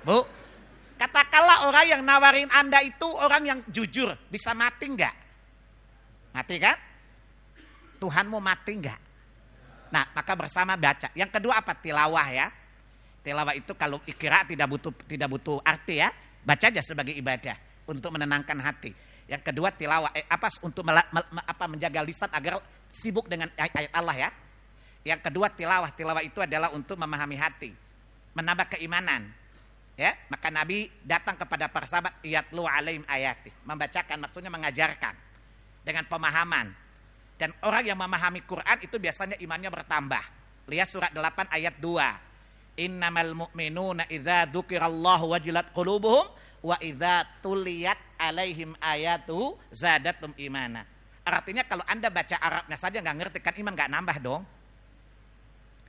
Bu, Katakanlah orang yang nawarin Anda itu orang yang jujur. Bisa mati enggak? Mati kan? Tuhanmu mati enggak? Nah, maka bersama baca. Yang kedua apa? Tilawah ya. Tilawah itu kalau ikira tidak butuh tidak butuh arti ya. Baca aja sebagai ibadah untuk menenangkan hati. Yang kedua tilawah eh, apa untuk mela, me, apa menjaga lisan agar sibuk dengan ayat Allah ya. Yang kedua tilawah. Tilawah itu adalah untuk memahami hati, menambah keimanan. Ya, maka Nabi datang kepada para sahabat yatlu alaihim ayati, membacakan maksudnya mengajarkan dengan pemahaman. Dan orang yang memahami Quran itu biasanya imannya bertambah. Lihat surat 8 ayat 2. Innamal mu'minuna idza dzukirallahu wajilat qulubuhum wa idza tuliyat alaihim ayatu zadatum imana. Artinya kalau Anda baca Arabnya saja nggak ngerti kan iman nggak nambah dong.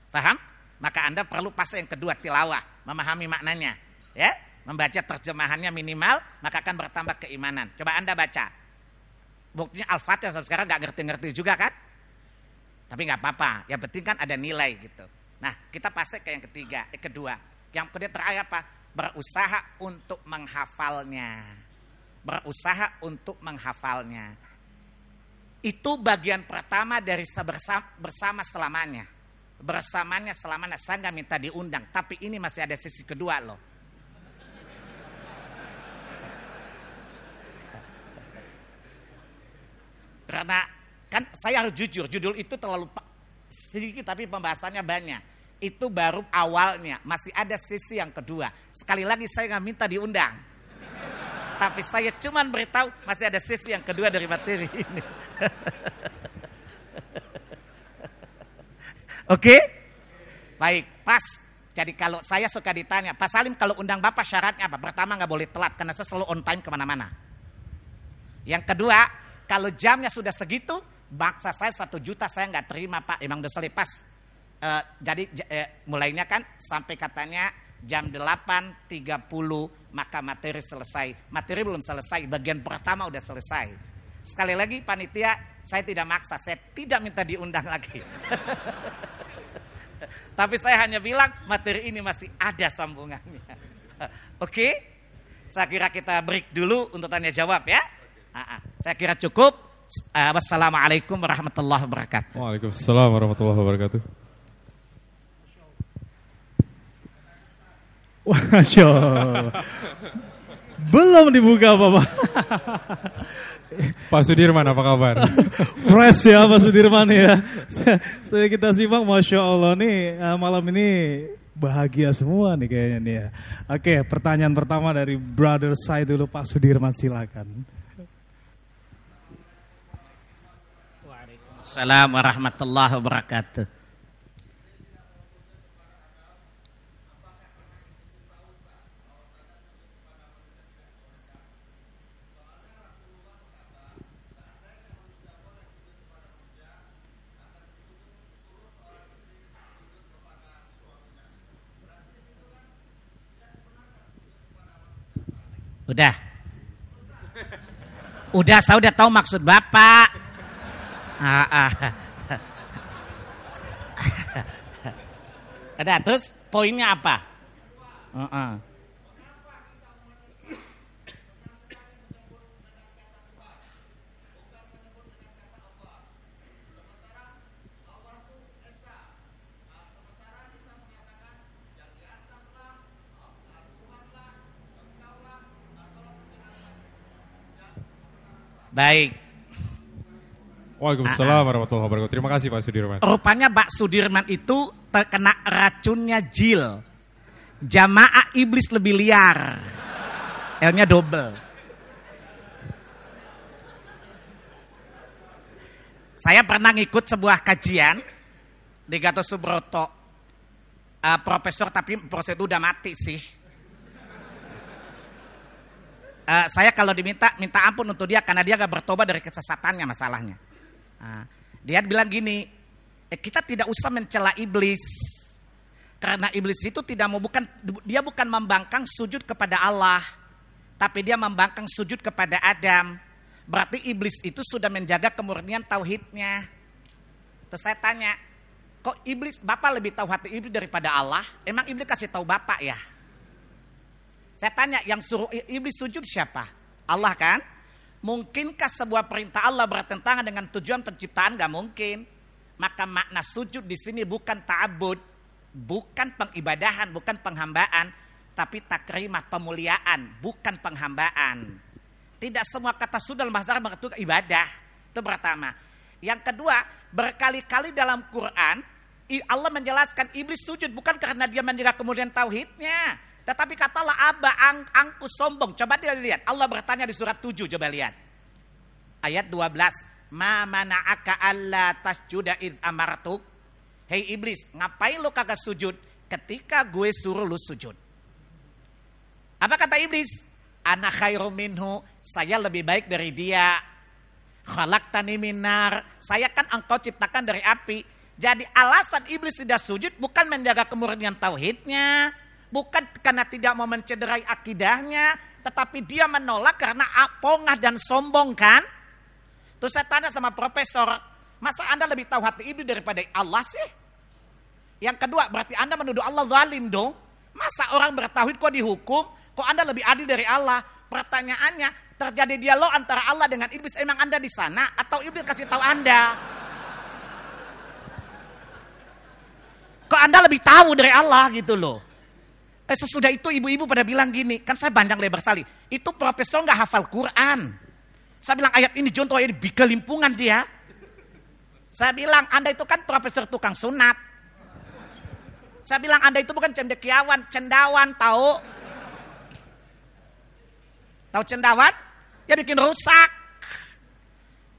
Paham? Maka Anda perlu fase yang kedua tilawah, memahami maknanya, ya. Membaca terjemahannya minimal, maka akan bertambah keimanan. Coba Anda baca. Buktinya Al-Fatihah sekarang nggak ngerti-ngerti juga kan? Tapi nggak apa-apa. Yang penting kan ada nilai gitu. Nah, kita fase ke yang ketiga, eh, kedua. Yang kedua terakhir apa? Berusaha untuk menghafalnya. Berusaha untuk menghafalnya. Itu bagian pertama dari bersama, bersama selamanya bersamanya selamanya saya nggak minta diundang tapi ini masih ada sisi kedua loh karena kan saya harus jujur judul itu terlalu sedikit tapi pembahasannya banyak itu baru awalnya masih ada sisi yang kedua sekali lagi saya nggak minta diundang tapi saya cuman beritahu masih ada sisi yang kedua dari materi ini [laughs] Oke? Baik, pas. Jadi kalau saya suka ditanya, Pak Salim kalau undang Bapak syaratnya apa? Pertama nggak boleh telat, karena saya selalu on time ke mana-mana. Yang kedua, kalau jamnya sudah segitu, baksa saya satu juta saya nggak terima Pak, emang udah selepas. Uh, jadi uh, mulainya kan sampai katanya jam 8.30 maka materi selesai. Materi belum selesai, bagian pertama udah selesai. Sekali lagi panitia, saya tidak maksa, saya tidak minta diundang lagi. [laughs] Tapi saya hanya bilang materi ini masih ada sambungannya. [laughs] Oke? Saya kira kita break dulu untuk tanya jawab ya. Saya kira cukup. Uh, wassalamualaikum warahmatullahi wabarakatuh. Waalaikumsalam warahmatullahi wabarakatuh. Masya Allah. Belum dibuka Bapak. Pak Sudirman apa kabar? Fresh ya Pak Sudirman ya. Saya kita simak Masya Allah nih eh, malam ini bahagia semua nih kayaknya nih ya. Oke pertanyaan pertama dari brother saya dulu Pak Sudirman silakan. Waalaikumsalam warahmatullahi wabarakatuh. Udah. Udah, saya udah tahu maksud Bapak. [laughs] Ada, terus poinnya apa? Uh -uh. Baik. Waalaikumsalam warahmatullahi wabarakatuh. Terima kasih Pak Sudirman. Rupanya Pak Sudirman itu terkena racunnya jil. Jamaah iblis lebih liar. L-nya double. Saya pernah ngikut sebuah kajian di Gatot Subroto. Uh, profesor tapi proses itu udah mati sih uh, saya kalau diminta minta ampun untuk dia karena dia gak bertobat dari kesesatannya masalahnya. Uh, dia bilang gini, eh, kita tidak usah mencela iblis karena iblis itu tidak mau bukan dia bukan membangkang sujud kepada Allah, tapi dia membangkang sujud kepada Adam. Berarti iblis itu sudah menjaga kemurnian tauhidnya. Terus saya tanya, kok iblis Bapak lebih tahu hati iblis daripada Allah? Emang iblis kasih tahu Bapak ya? Saya tanya, yang suruh iblis sujud siapa? Allah kan? Mungkinkah sebuah perintah Allah bertentangan dengan tujuan penciptaan? Gak mungkin. Maka makna sujud di sini bukan ta'abud, bukan pengibadahan, bukan penghambaan, tapi takrimah pemuliaan, bukan penghambaan. Tidak semua kata sujud dalam bahasa Arab itu ibadah. Itu pertama. Yang kedua, berkali-kali dalam Quran Allah menjelaskan iblis sujud bukan karena dia menjaga kemudian tauhidnya, tetapi katalah Aba ang, angku sombong. Coba dia lihat. Allah bertanya di surat 7. Coba lihat. Ayat 12. Ma mana'aka alla tasjuda id amartuk. Hei iblis, ngapain lu kagak sujud ketika gue suruh lu sujud? Apa kata iblis? Anak khairum minhu, saya lebih baik dari dia. Khalaqtani minar, saya kan engkau ciptakan dari api. Jadi alasan iblis tidak sujud bukan menjaga kemurnian tauhidnya, bukan karena tidak mau mencederai akidahnya, tetapi dia menolak karena pongah dan sombong kan? Terus saya tanya sama profesor, masa Anda lebih tahu hati iblis daripada Allah sih? Yang kedua, berarti Anda menuduh Allah zalim dong. Masa orang bertauhid kok dihukum? Kok Anda lebih adil dari Allah? Pertanyaannya, terjadi dialog antara Allah dengan iblis. Emang Anda di sana atau iblis kasih tahu Anda? Kok Anda lebih tahu dari Allah gitu loh? Eh sesudah itu ibu-ibu pada bilang gini, kan saya bandang lebar sekali. Itu profesor nggak hafal Quran. Saya bilang ayat ini contoh ayat limpungan dia. Saya bilang Anda itu kan profesor tukang sunat. Saya bilang Anda itu bukan cendekiawan, cendawan, tahu? Tahu cendawan? Ya bikin rusak.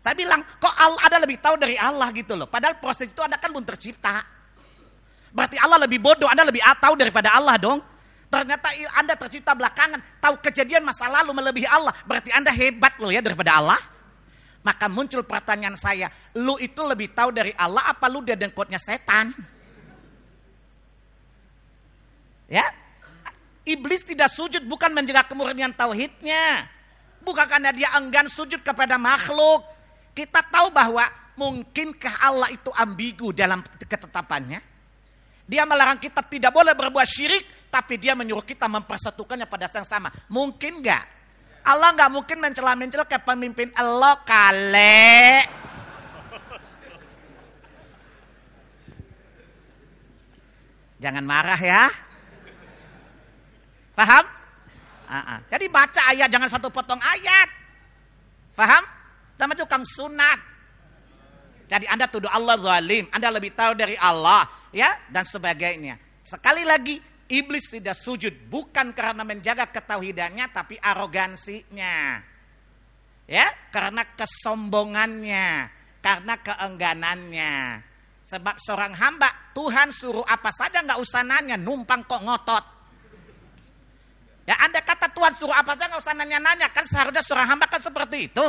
Saya bilang, kok Allah ada lebih tahu dari Allah gitu loh. Padahal proses itu Anda kan belum tercipta. Berarti Allah lebih bodoh, Anda lebih tahu daripada Allah dong. Ternyata Anda tercipta belakangan, tahu kejadian masa lalu melebihi Allah. Berarti Anda hebat loh ya daripada Allah. Maka muncul pertanyaan saya, lu itu lebih tahu dari Allah apa lu dia dengkotnya setan? Ya, Iblis tidak sujud bukan menjaga kemurnian tauhidnya. Bukan karena dia enggan sujud kepada makhluk. Kita tahu bahwa mungkinkah Allah itu ambigu dalam ketetapannya? Dia melarang kita tidak boleh berbuat syirik, tapi dia menyuruh kita mempersatukannya pada yang sama. Mungkin nggak? Allah nggak mungkin mencela-mencela ke pemimpin Allah kale. Jangan marah ya. Paham? Uh-uh. Jadi baca ayat jangan satu potong ayat. Paham? Nama tukang sunat. Jadi Anda tuduh Allah zalim, Anda lebih tahu dari Allah, ya, dan sebagainya. Sekali lagi, iblis tidak sujud bukan karena menjaga ketauhidannya tapi arogansinya. Ya, karena kesombongannya, karena keengganannya. Sebab seorang hamba Tuhan suruh apa saja nggak usah nanya, numpang kok ngotot. Ya Anda kata Tuhan suruh apa saja nggak usah nanya-nanya. Kan seharusnya seorang hamba kan seperti itu.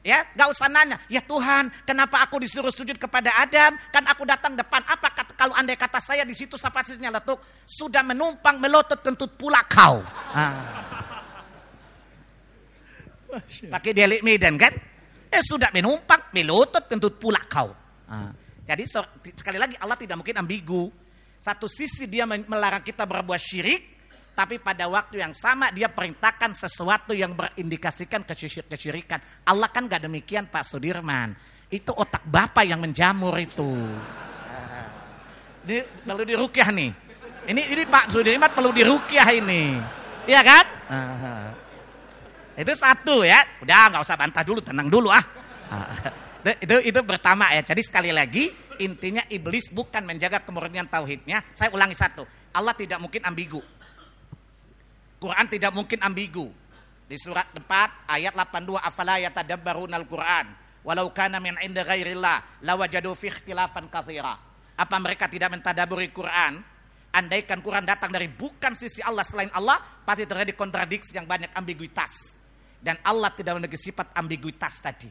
Ya, nggak usah nanya. Ya Tuhan, kenapa aku disuruh sujud kepada Adam? Kan aku datang depan. Apa kata, kalau anda kata saya di situ sapasisnya letuk, sudah menumpang melotot kentut pula kau. Ah. Pakai dialek Medan kan? Eh sudah menumpang melotot kentut pula kau. Ah. Jadi sekali lagi Allah tidak mungkin ambigu. Satu sisi dia melarang kita berbuat syirik, tapi pada waktu yang sama dia perintahkan sesuatu yang berindikasikan kesyirikan. Allah kan gak demikian Pak Sudirman. Itu otak Bapak yang menjamur itu. Ini perlu dirukyah nih. Ini ini Pak Sudirman perlu dirukyah ini. Iya kan? Itu satu ya. Udah nggak usah bantah dulu, tenang dulu ah. itu itu pertama ya. Jadi sekali lagi intinya iblis bukan menjaga kemurnian tauhidnya. Saya ulangi satu. Allah tidak mungkin ambigu. Quran tidak mungkin ambigu. Di surat 4 ayat 82 afala yatadabbarun al-Quran walau kana min inda ghairillah lawajadu fi ikhtilafan katsira. Apa mereka tidak mentadaburi Quran? Andaikan Quran datang dari bukan sisi Allah selain Allah, pasti terjadi kontradiksi yang banyak ambiguitas. Dan Allah tidak memiliki sifat ambiguitas tadi.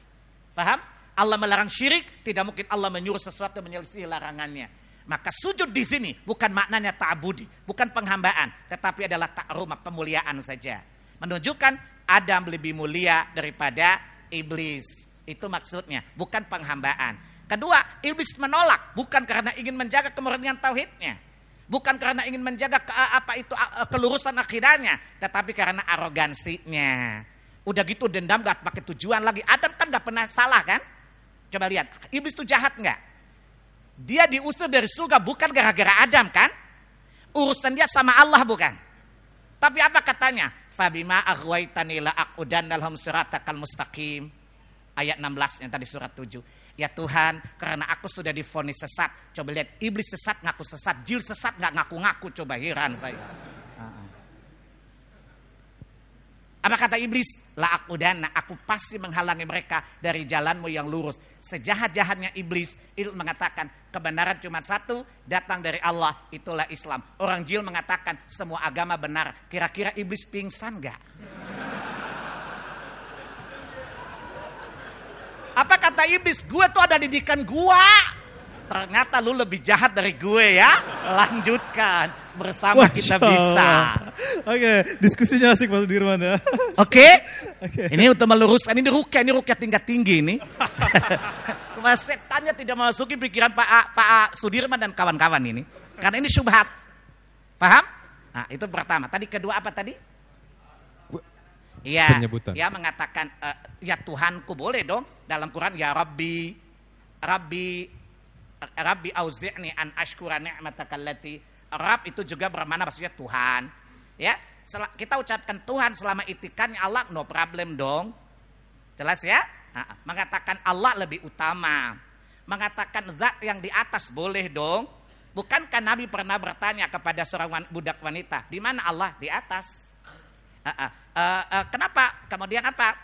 Faham? Allah melarang syirik, tidak mungkin Allah menyuruh sesuatu menyelisih larangannya. Maka sujud di sini bukan maknanya ta'budi, bukan penghambaan, tetapi adalah takrumah, pemuliaan saja. Menunjukkan Adam lebih mulia daripada iblis. Itu maksudnya, bukan penghambaan. Kedua, iblis menolak bukan karena ingin menjaga kemurnian tauhidnya, bukan karena ingin menjaga ke, apa itu kelurusan akidahnya, tetapi karena arogansinya. Udah gitu dendam gak pakai tujuan lagi. Adam kan gak pernah salah kan? Coba lihat, iblis itu jahat nggak? Dia diusir dari surga bukan gara-gara Adam kan? Urusan dia sama Allah bukan? Tapi apa katanya? Fabima aghwaitani la dalam siratakal mustaqim. Ayat 16 yang tadi surat 7. Ya Tuhan, karena aku sudah difonis sesat. Coba lihat, iblis sesat ngaku sesat, jil sesat nggak ngaku-ngaku. Coba heran saya. Apa kata iblis? La aku dana, aku pasti menghalangi mereka dari jalanmu yang lurus. Sejahat-jahatnya iblis, itu mengatakan kebenaran cuma satu, datang dari Allah, itulah Islam. Orang jil mengatakan semua agama benar. Kira-kira iblis pingsan gak? Apa kata iblis? Gue tuh ada didikan gua. Ternyata lu lebih jahat dari gue ya. Lanjutkan. Bersama Masya kita bisa. Oke, diskusinya asik Pak Sudirman ya. Oke? Oke. Ini untuk meluruskan. Ini rukyah, ini rukyah tingkat tinggi ini. [laughs] Cuma setannya tidak memasuki pikiran Pak, A- Pak A. Sudirman dan kawan-kawan ini. Karena ini syubhat. Paham? Nah, itu pertama. Tadi kedua apa tadi? Iya, ya mengatakan eh, ya Tuhanku boleh dong dalam Quran ya Rabbi Rabbi Rabbi auzi'ni an ashkura ni'mataka allati Rabb itu juga bermakna maksudnya Tuhan. Ya, kita ucapkan Tuhan selama itikannya Allah no problem dong. Jelas ya? Mengatakan Allah lebih utama. Mengatakan zat yang di atas boleh dong. Bukankah Nabi pernah bertanya kepada seorang budak wanita, di mana Allah di atas? Eh, eh, kenapa? Kemudian apa?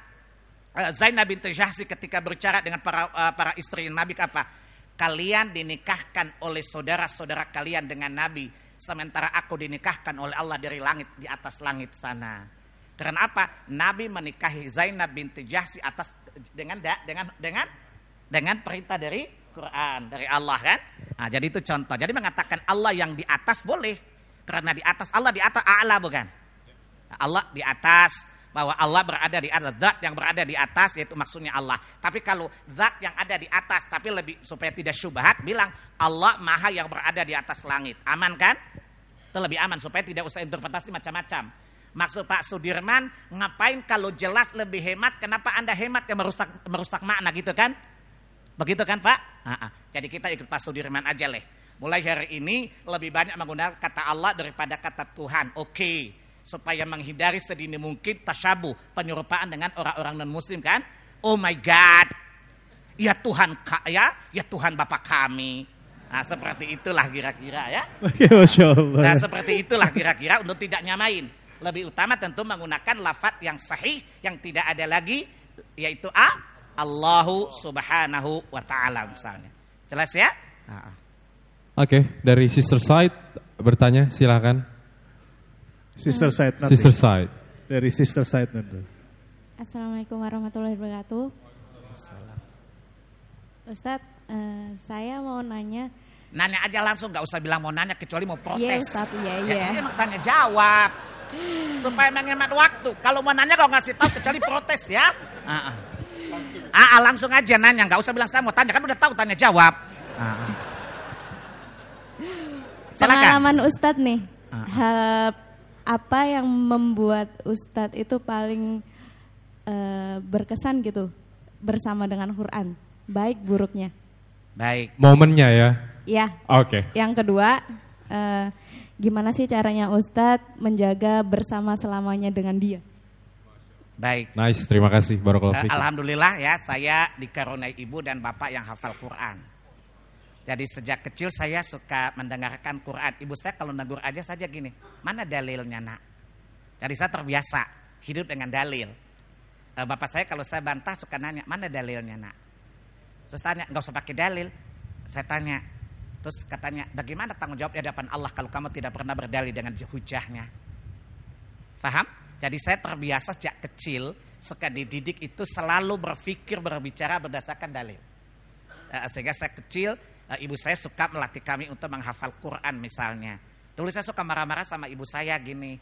Eh, Zainab binti Jahsi ketika berbicara dengan para para istri Nabi apa? Kalian dinikahkan oleh saudara-saudara kalian dengan Nabi, sementara aku dinikahkan oleh Allah dari langit di atas langit sana. Karena apa? Nabi menikahi Zainab binti Jahsi atas dengan dengan dengan dengan perintah dari Quran dari Allah kan. Nah, jadi itu contoh. Jadi mengatakan Allah yang di atas boleh karena di atas Allah di atas a'la bukan? Allah di atas bahwa Allah berada di atas zat yang berada di atas yaitu maksudnya Allah. Tapi kalau zat yang ada di atas tapi lebih supaya tidak syubhat bilang Allah Maha yang berada di atas langit. Aman kan? Itu lebih aman supaya tidak usah interpretasi macam-macam. Maksud Pak Sudirman, ngapain kalau jelas lebih hemat, kenapa Anda hemat yang merusak merusak makna gitu kan? Begitu kan Pak? Ah, ah. Jadi kita ikut Pak Sudirman aja leh. Mulai hari ini lebih banyak menggunakan kata Allah daripada kata Tuhan. Oke. Supaya menghindari sedini mungkin tasyabuh. Penyerupaan dengan orang-orang non-muslim kan. Oh my God. Ya Tuhan ya, ya Tuhan Bapak kami. Nah seperti itulah kira-kira ya. Oke, Masya Allah. Nah seperti itulah kira-kira untuk tidak nyamain. Lebih utama tentu menggunakan lafat yang sahih yang tidak ada lagi yaitu a Allahu subhanahu wa ta'ala misalnya. Jelas ya? Oke, dari sister side bertanya silakan. Sister side nanti. Sister side. Dari sister side nanti. Assalamualaikum warahmatullahi wabarakatuh. Ustadz, eh, saya mau nanya. Nanya aja langsung nggak usah bilang mau nanya kecuali mau protes. Iya Ustadz, iya Ya, iya. ini emang tanya jawab. Supaya menghemat waktu. Kalau mau nanya kalau ngasih tahu kecuali protes ya. Ah, ah. Ah, ah, langsung aja nanya, nggak usah bilang saya mau tanya kan udah tahu tanya jawab. Ah, ah. Silakan. Pengalaman Ustadz nih, Ah. Apa yang membuat Ustadz itu paling eh, berkesan gitu bersama dengan Quran, baik buruknya. Baik. Momennya ya. Ya, Oke. yang kedua, eh, gimana sih caranya Ustadz menjaga bersama selamanya dengan dia? Baik. Nice, terima kasih Barakallahu Eh. Alhamdulillah ya saya dikaruniai ibu dan bapak yang hafal Quran. Jadi sejak kecil saya suka mendengarkan Quran. Ibu saya kalau negur aja saja gini, mana dalilnya nak? Jadi saya terbiasa hidup dengan dalil. Eh, Bapak saya kalau saya bantah suka nanya, mana dalilnya nak? Terus tanya, nggak usah pakai dalil. Saya tanya, terus katanya, bagaimana tanggung jawab di hadapan Allah kalau kamu tidak pernah berdalil dengan hujahnya? Faham? Jadi saya terbiasa sejak kecil, suka dididik itu selalu berpikir, berbicara berdasarkan dalil. Eh, sehingga saya kecil, ibu saya suka melatih kami untuk menghafal Quran misalnya. Dulu saya suka marah-marah sama ibu saya gini,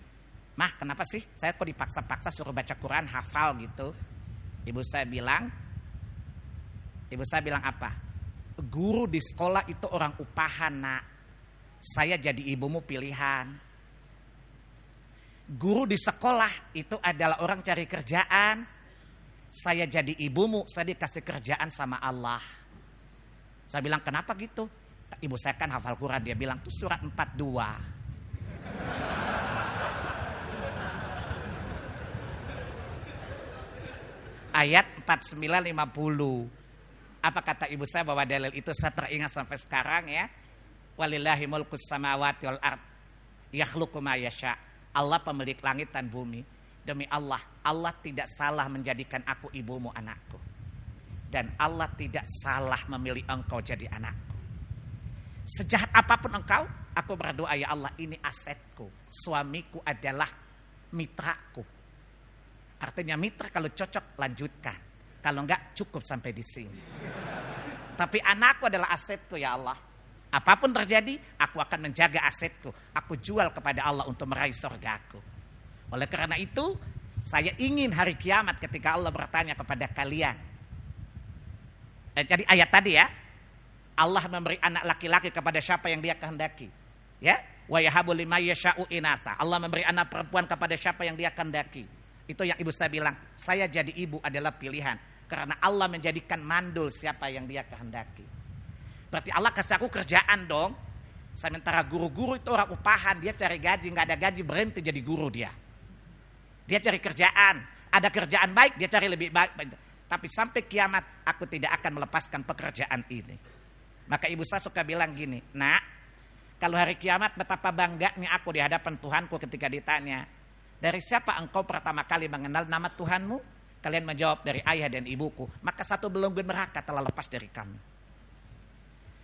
Mah kenapa sih saya kok dipaksa-paksa suruh baca Quran hafal gitu. Ibu saya bilang, ibu saya bilang apa? Guru di sekolah itu orang upahan nak. Saya jadi ibumu pilihan. Guru di sekolah itu adalah orang cari kerjaan. Saya jadi ibumu, saya dikasih kerjaan sama Allah. Saya bilang kenapa gitu? Ibu saya kan hafal Quran, dia bilang tuh surat 42. Ayat 4950. Apa kata ibu saya bahwa dalil itu saya teringat sampai sekarang ya. Walillahi mulkus samawati wal ard. Yakhluqu ma yasha. Allah pemilik langit dan bumi. Demi Allah, Allah tidak salah menjadikan aku ibumu anakku. Dan Allah tidak salah memilih engkau jadi anakku. Sejahat apa pun engkau, aku berdoa ya Allah ini asetku. Suamiku adalah mitraku. Artinya mitra kalau cocok lanjutkan. Kalau enggak cukup sampai di sini. Tapi anakku adalah asetku ya Allah. Apa pun terjadi, aku akan menjaga asetku. Aku jual kepada Allah untuk meraih surgaku. Oleh karena itu, saya ingin hari kiamat ketika Allah bertanya kepada kalian. Eh, jadi ayat tadi ya, Allah memberi anak laki-laki kepada siapa yang dia kehendaki. Ya, wa yahabu inasa. Allah memberi anak perempuan kepada siapa yang dia kehendaki. Itu yang ibu saya bilang, saya jadi ibu adalah pilihan. Karena Allah menjadikan mandul siapa yang dia kehendaki. Berarti Allah kasih aku kerjaan dong. Sementara guru-guru itu orang upahan, dia cari gaji, nggak ada gaji berhenti jadi guru dia. Dia cari kerjaan. Ada kerjaan baik, dia cari lebih baik. Tapi sampai kiamat, aku tidak akan melepaskan pekerjaan ini. Maka ibu saya suka bilang gini, nak, kalau hari kiamat betapa bangganya aku di hadapan Tuhanku ketika ditanya, dari siapa engkau pertama kali mengenal nama Tuhanmu? Kalian menjawab dari ayah dan ibuku. Maka satu belenggu neraka telah lepas dari kami.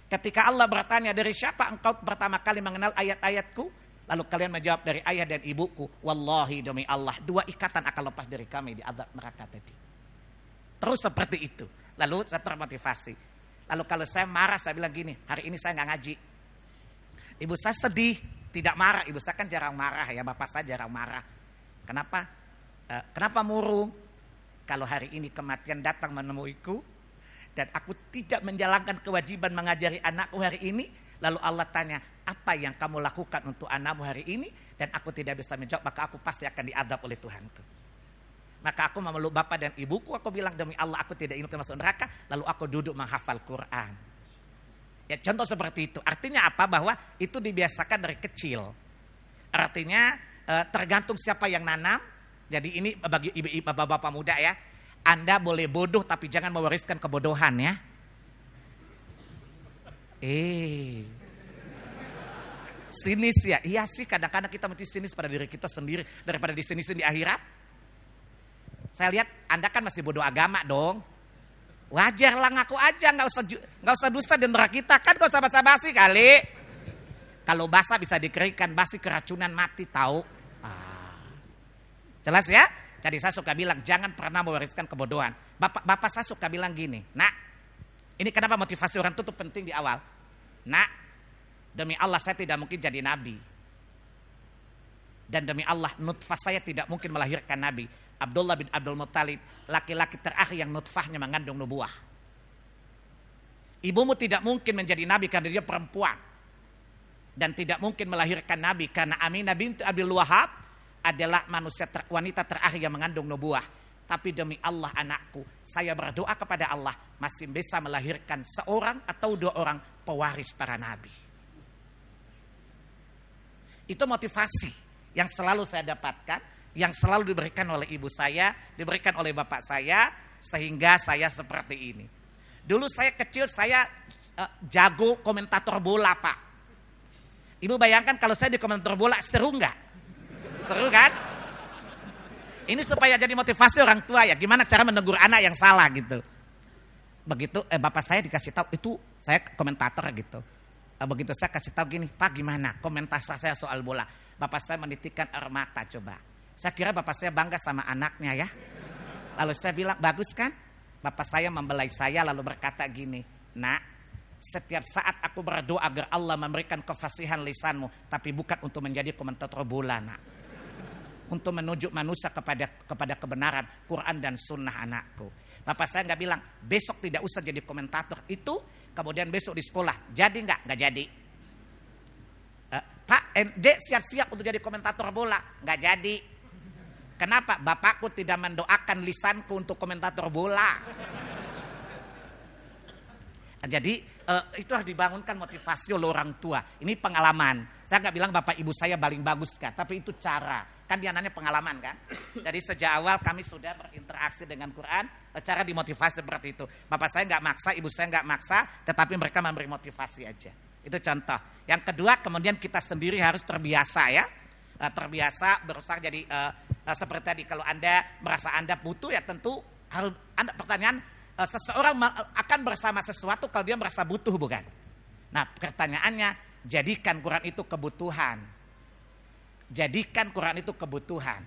Ketika Allah bertanya dari siapa engkau pertama kali mengenal ayat-ayatku? Lalu kalian menjawab dari ayah dan ibuku. Wallahi demi Allah. Dua ikatan akan lepas dari kami di adab neraka tadi. Terus seperti itu. Lalu saya termotivasi. Lalu kalau saya marah saya bilang gini. Hari ini saya nggak ngaji. Ibu saya sedih. Tidak marah. Ibu saya kan jarang marah ya. Bapak saya jarang marah. Kenapa? Uh, kenapa murung? Kalau hari ini kematian datang menemuiku. Dan aku tidak menjalankan kewajiban mengajari anakku hari ini. Lalu Allah tanya, apa yang kamu lakukan untuk anakmu hari ini dan aku tidak bisa menjawab maka aku pasti akan diadab oleh Tuhanku. Maka aku memeluk bapak dan ibuku, aku bilang demi Allah aku tidak ingin masuk neraka, lalu aku duduk menghafal Quran. Ya contoh seperti itu. Artinya apa? Bahwa itu dibiasakan dari kecil. Artinya eh, tergantung siapa yang nanam. Jadi ini bagi ibu-ibu bapak-bapak muda ya. Anda boleh bodoh tapi jangan mewariskan kebodohan ya. Eh, Sinis ya? Iya sih kadang-kadang kita mesti sinis pada diri kita sendiri daripada di sini di akhirat. Saya lihat Anda kan masih bodoh agama dong. Wajar lah ngaku aja, nggak usah nggak usah dusta di neraka kita kan gak usah basa-basi kali. Kalau basah bisa dikeringkan, basi keracunan mati tahu. Ah. Jelas ya? Jadi saya suka bilang jangan pernah mewariskan kebodohan. Bapak bapak saya suka bilang gini, nak, ini kenapa motivasi orang itu tuh penting di awal. Nak, Demi Allah saya tidak mungkin jadi nabi. Dan demi Allah nutfah saya tidak mungkin melahirkan nabi. Abdullah bin Abdul Muttalib, laki-laki terakhir yang nutfahnya mengandung nubuah. Ibumu tidak mungkin menjadi nabi karena dia perempuan. Dan tidak mungkin melahirkan nabi karena Aminah binti Abdul Wahab adalah manusia ter, wanita terakhir yang mengandung nubuah. Tapi demi Allah anakku, saya berdoa kepada Allah masih bisa melahirkan seorang atau dua orang pewaris para nabi. Itu motivasi yang selalu saya dapatkan, yang selalu diberikan oleh ibu saya, diberikan oleh bapak saya, sehingga saya seperti ini. Dulu saya kecil, saya uh, jago komentator bola, Pak. Ibu bayangkan kalau saya di komentator bola, seru nggak? Seru kan? Ini supaya jadi motivasi orang tua ya, gimana cara menegur anak yang salah gitu. Begitu eh, bapak saya dikasih tahu itu saya komentator gitu Ah, begitu saya kasih tahu gini, Pak gimana komentar saya soal bola. Bapak saya menitikkan air mata coba. Saya kira bapak saya bangga sama anaknya ya. Lalu saya bilang, bagus kan? Bapak saya membelai saya lalu berkata gini, nak, setiap saat aku berdoa agar Allah memberikan kefasihan lisanmu, tapi bukan untuk menjadi komentator bola, nak. Untuk menunjuk manusia kepada kepada kebenaran Quran dan Sunnah anakku. Bapak saya nggak bilang besok tidak usah jadi komentator. Itu kemudian besok di sekolah. Jadi nggak? Nggak jadi. Uh, Pak, Dek siap-siap untuk jadi komentator bola. Nggak jadi. Kenapa? Bapakku tidak mendoakan lisanku untuk komentator bola. Jadi uh, itu harus dibangunkan motivasi oleh orang tua. Ini pengalaman. Saya nggak bilang bapak ibu saya paling bagus kan, tapi itu cara. Kan dia nanya pengalaman kan. Jadi sejak awal kami sudah berinteraksi dengan Quran, eh, cara dimotivasi seperti itu. Bapak saya nggak maksa, ibu saya nggak maksa, tetapi mereka memberi motivasi aja. Itu contoh. Yang kedua kemudian kita sendiri harus terbiasa ya, uh, terbiasa berusaha jadi uh, Uh, seperti tadi kalau Anda merasa Anda butuh ya tentu harus Anda pertanyaan uh, seseorang akan bersama sesuatu kalau dia merasa butuh bukan? Nah, pertanyaannya jadikan Quran itu kebutuhan. Jadikan Quran itu kebutuhan.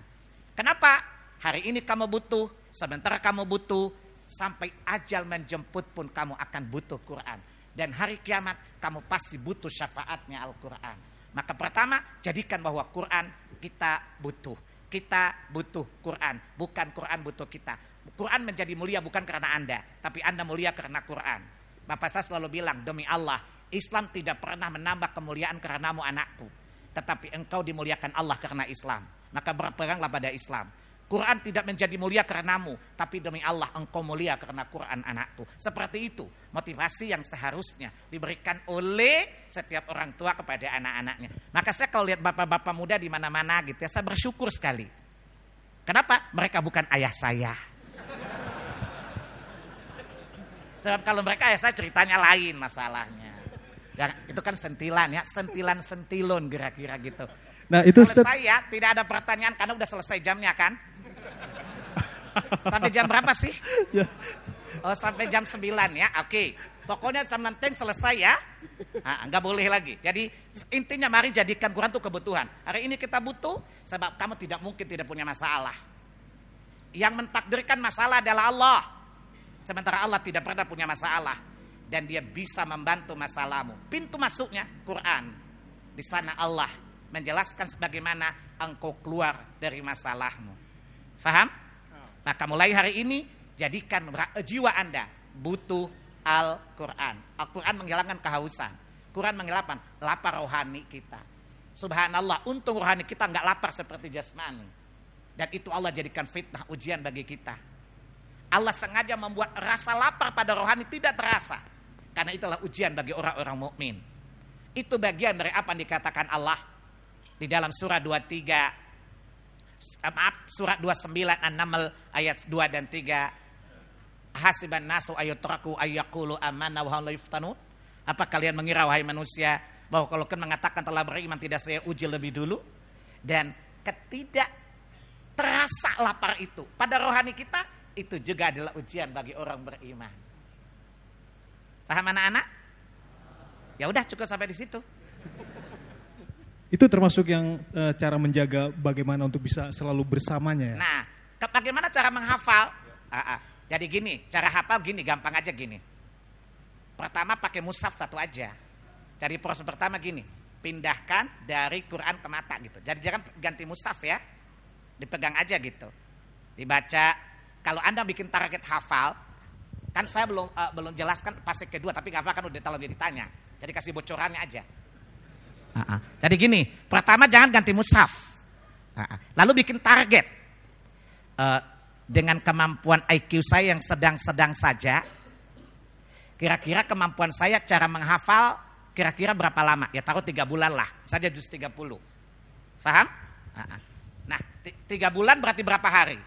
Kenapa? Hari ini kamu butuh, sementara kamu butuh, sampai ajal menjemput pun kamu akan butuh Quran. Dan hari kiamat kamu pasti butuh syafaatnya Al-Quran. Maka pertama, jadikan bahwa Quran kita butuh. Kita butuh Quran, bukan Quran butuh kita. Quran menjadi mulia bukan karena Anda, tapi Anda mulia karena Quran. Bapak saya selalu bilang, demi Allah, Islam tidak pernah menambah kemuliaan karenamu anakku. Tetapi engkau dimuliakan Allah karena Islam. Maka berpeganglah pada Islam. Quran tidak menjadi mulia karenamu, tapi demi Allah engkau mulia karena Quran anakku. Seperti itu motivasi yang seharusnya diberikan oleh setiap orang tua kepada anak-anaknya. Maka saya kalau lihat bapak-bapak muda di mana-mana gitu ya, saya bersyukur sekali. Kenapa? Mereka bukan ayah saya. Sebab kalau mereka ayah saya ceritanya lain masalahnya. Ya, itu kan sentilan ya, sentilan-sentilon kira-kira gitu. Nah itu selesai ya, tidak ada pertanyaan karena udah selesai jamnya kan. Sampai jam berapa sih? Ya. Oh sampai jam 9 ya, oke. Pokoknya jam nanti selesai ya. Nah, enggak boleh lagi. Jadi intinya mari jadikan Quran itu kebutuhan. Hari ini kita butuh sebab kamu tidak mungkin tidak punya masalah. Yang mentakdirkan masalah adalah Allah. Sementara Allah tidak pernah punya masalah dan dia bisa membantu masalahmu. Pintu masuknya Quran. Di sana Allah menjelaskan sebagaimana engkau keluar dari masalahmu. Faham? Maka mulai hari ini jadikan jiwa Anda butuh Al-Quran. Al-Quran menghilangkan kehausan. Quran menghilangkan lapar rohani kita. Subhanallah, untung rohani kita nggak lapar seperti jasmani. Dan itu Allah jadikan fitnah ujian bagi kita. Allah sengaja membuat rasa lapar pada rohani tidak terasa. Karena itulah ujian bagi orang-orang mukmin. Itu bagian dari apa yang dikatakan Allah di dalam surah 23 maaf surah 29 An-Naml ayat 2 dan 3 Hasiban nasu ayutraku ayyakulu amanna wa yuftanu Apa kalian mengira wahai manusia bahwa kalau kalian mengatakan telah beriman tidak saya uji lebih dulu dan ketidak terasa lapar itu pada rohani kita itu juga adalah ujian bagi orang beriman. Paham anak-anak? Ya udah cukup sampai di situ. Itu termasuk yang e, cara menjaga bagaimana untuk bisa selalu bersamanya ya. Nah, bagaimana cara menghafal? Ah, ah. Jadi gini, cara hafal gini, gampang aja gini. Pertama pakai mushaf satu aja. Jadi proses pertama gini, pindahkan dari Quran ke mata gitu. Jadi jangan ganti mushaf ya. Dipegang aja gitu. Dibaca. Kalau Anda bikin target hafal, Kan saya belum uh, belum jelaskan fase kedua, tapi nggak apa kan udah terlalu ditanya. Jadi kasih bocorannya aja. Uh -uh. Jadi gini, pertama jangan ganti mushaf. -uh. Lalu bikin target. Uh, dengan kemampuan IQ saya yang sedang-sedang saja, kira-kira kemampuan saya cara menghafal kira-kira berapa lama? Ya taruh tiga bulan lah, saja juz 30. Faham? Nah, tiga bulan berarti berapa hari?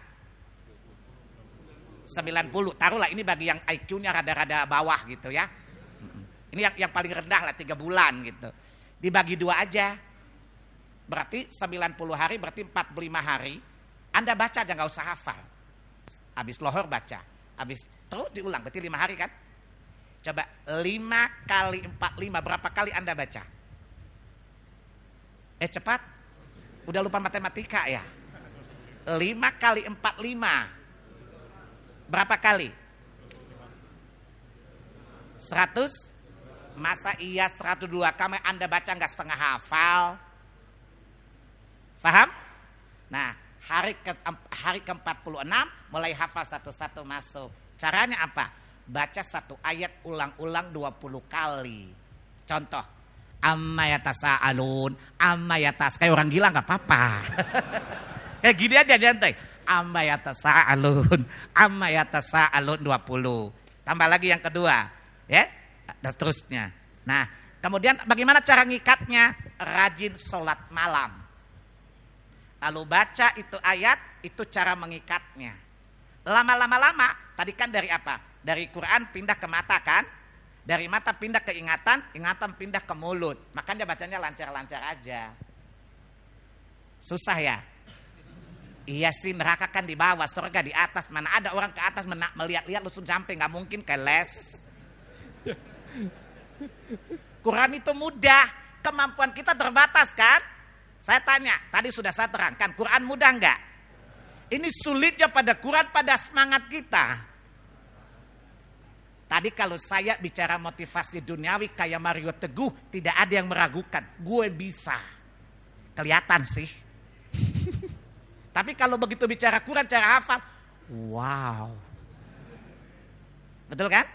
90. Taruhlah ini bagi yang IQ-nya rada-rada bawah gitu ya. Ini yang, yang paling rendah lah 3 bulan gitu. Dibagi dua aja. Berarti 90 hari berarti 45 hari. Anda baca aja nggak usah hafal. Habis lohor baca. Habis terus diulang berarti 5 hari kan? Coba 5 kali 45 berapa kali Anda baca? Eh cepat. Udah lupa matematika ya? 5 kali 45 Berapa kali? 100? Masa iya 102? Kamu Anda baca nggak setengah hafal? Faham? Nah, hari ke hari ke-46 mulai hafal satu-satu masuk. Caranya apa? Baca satu ayat ulang-ulang 20 kali. Contoh, amma yatasaalun, amma yatas kayak orang gila nggak apa-apa. [laughs] Kayak gini aja nyantai amma yatasaalun, amma yatasaalun 20. Tambah lagi yang kedua, ya. Dan seterusnya. Nah, kemudian bagaimana cara ngikatnya? Rajin sholat malam. Lalu baca itu ayat, itu cara mengikatnya. Lama-lama lama, tadi kan dari apa? Dari Quran pindah ke mata kan? Dari mata pindah ke ingatan, ingatan pindah ke mulut. Makanya bacanya lancar-lancar aja. Susah ya? Iya sih neraka kan di bawah, surga di atas. Mana ada orang ke atas melihat-lihat langsung sampai, nggak mungkin keles. Quran itu mudah, kemampuan kita terbatas kan? Saya tanya, tadi sudah saya terangkan, Quran mudah nggak? Ini sulitnya pada Quran pada semangat kita. Tadi kalau saya bicara motivasi duniawi kayak Mario Teguh, tidak ada yang meragukan. Gue bisa. Kelihatan sih. [laughs] Tapi kalau begitu bicara Quran, cara hafal, wow. Betul kan?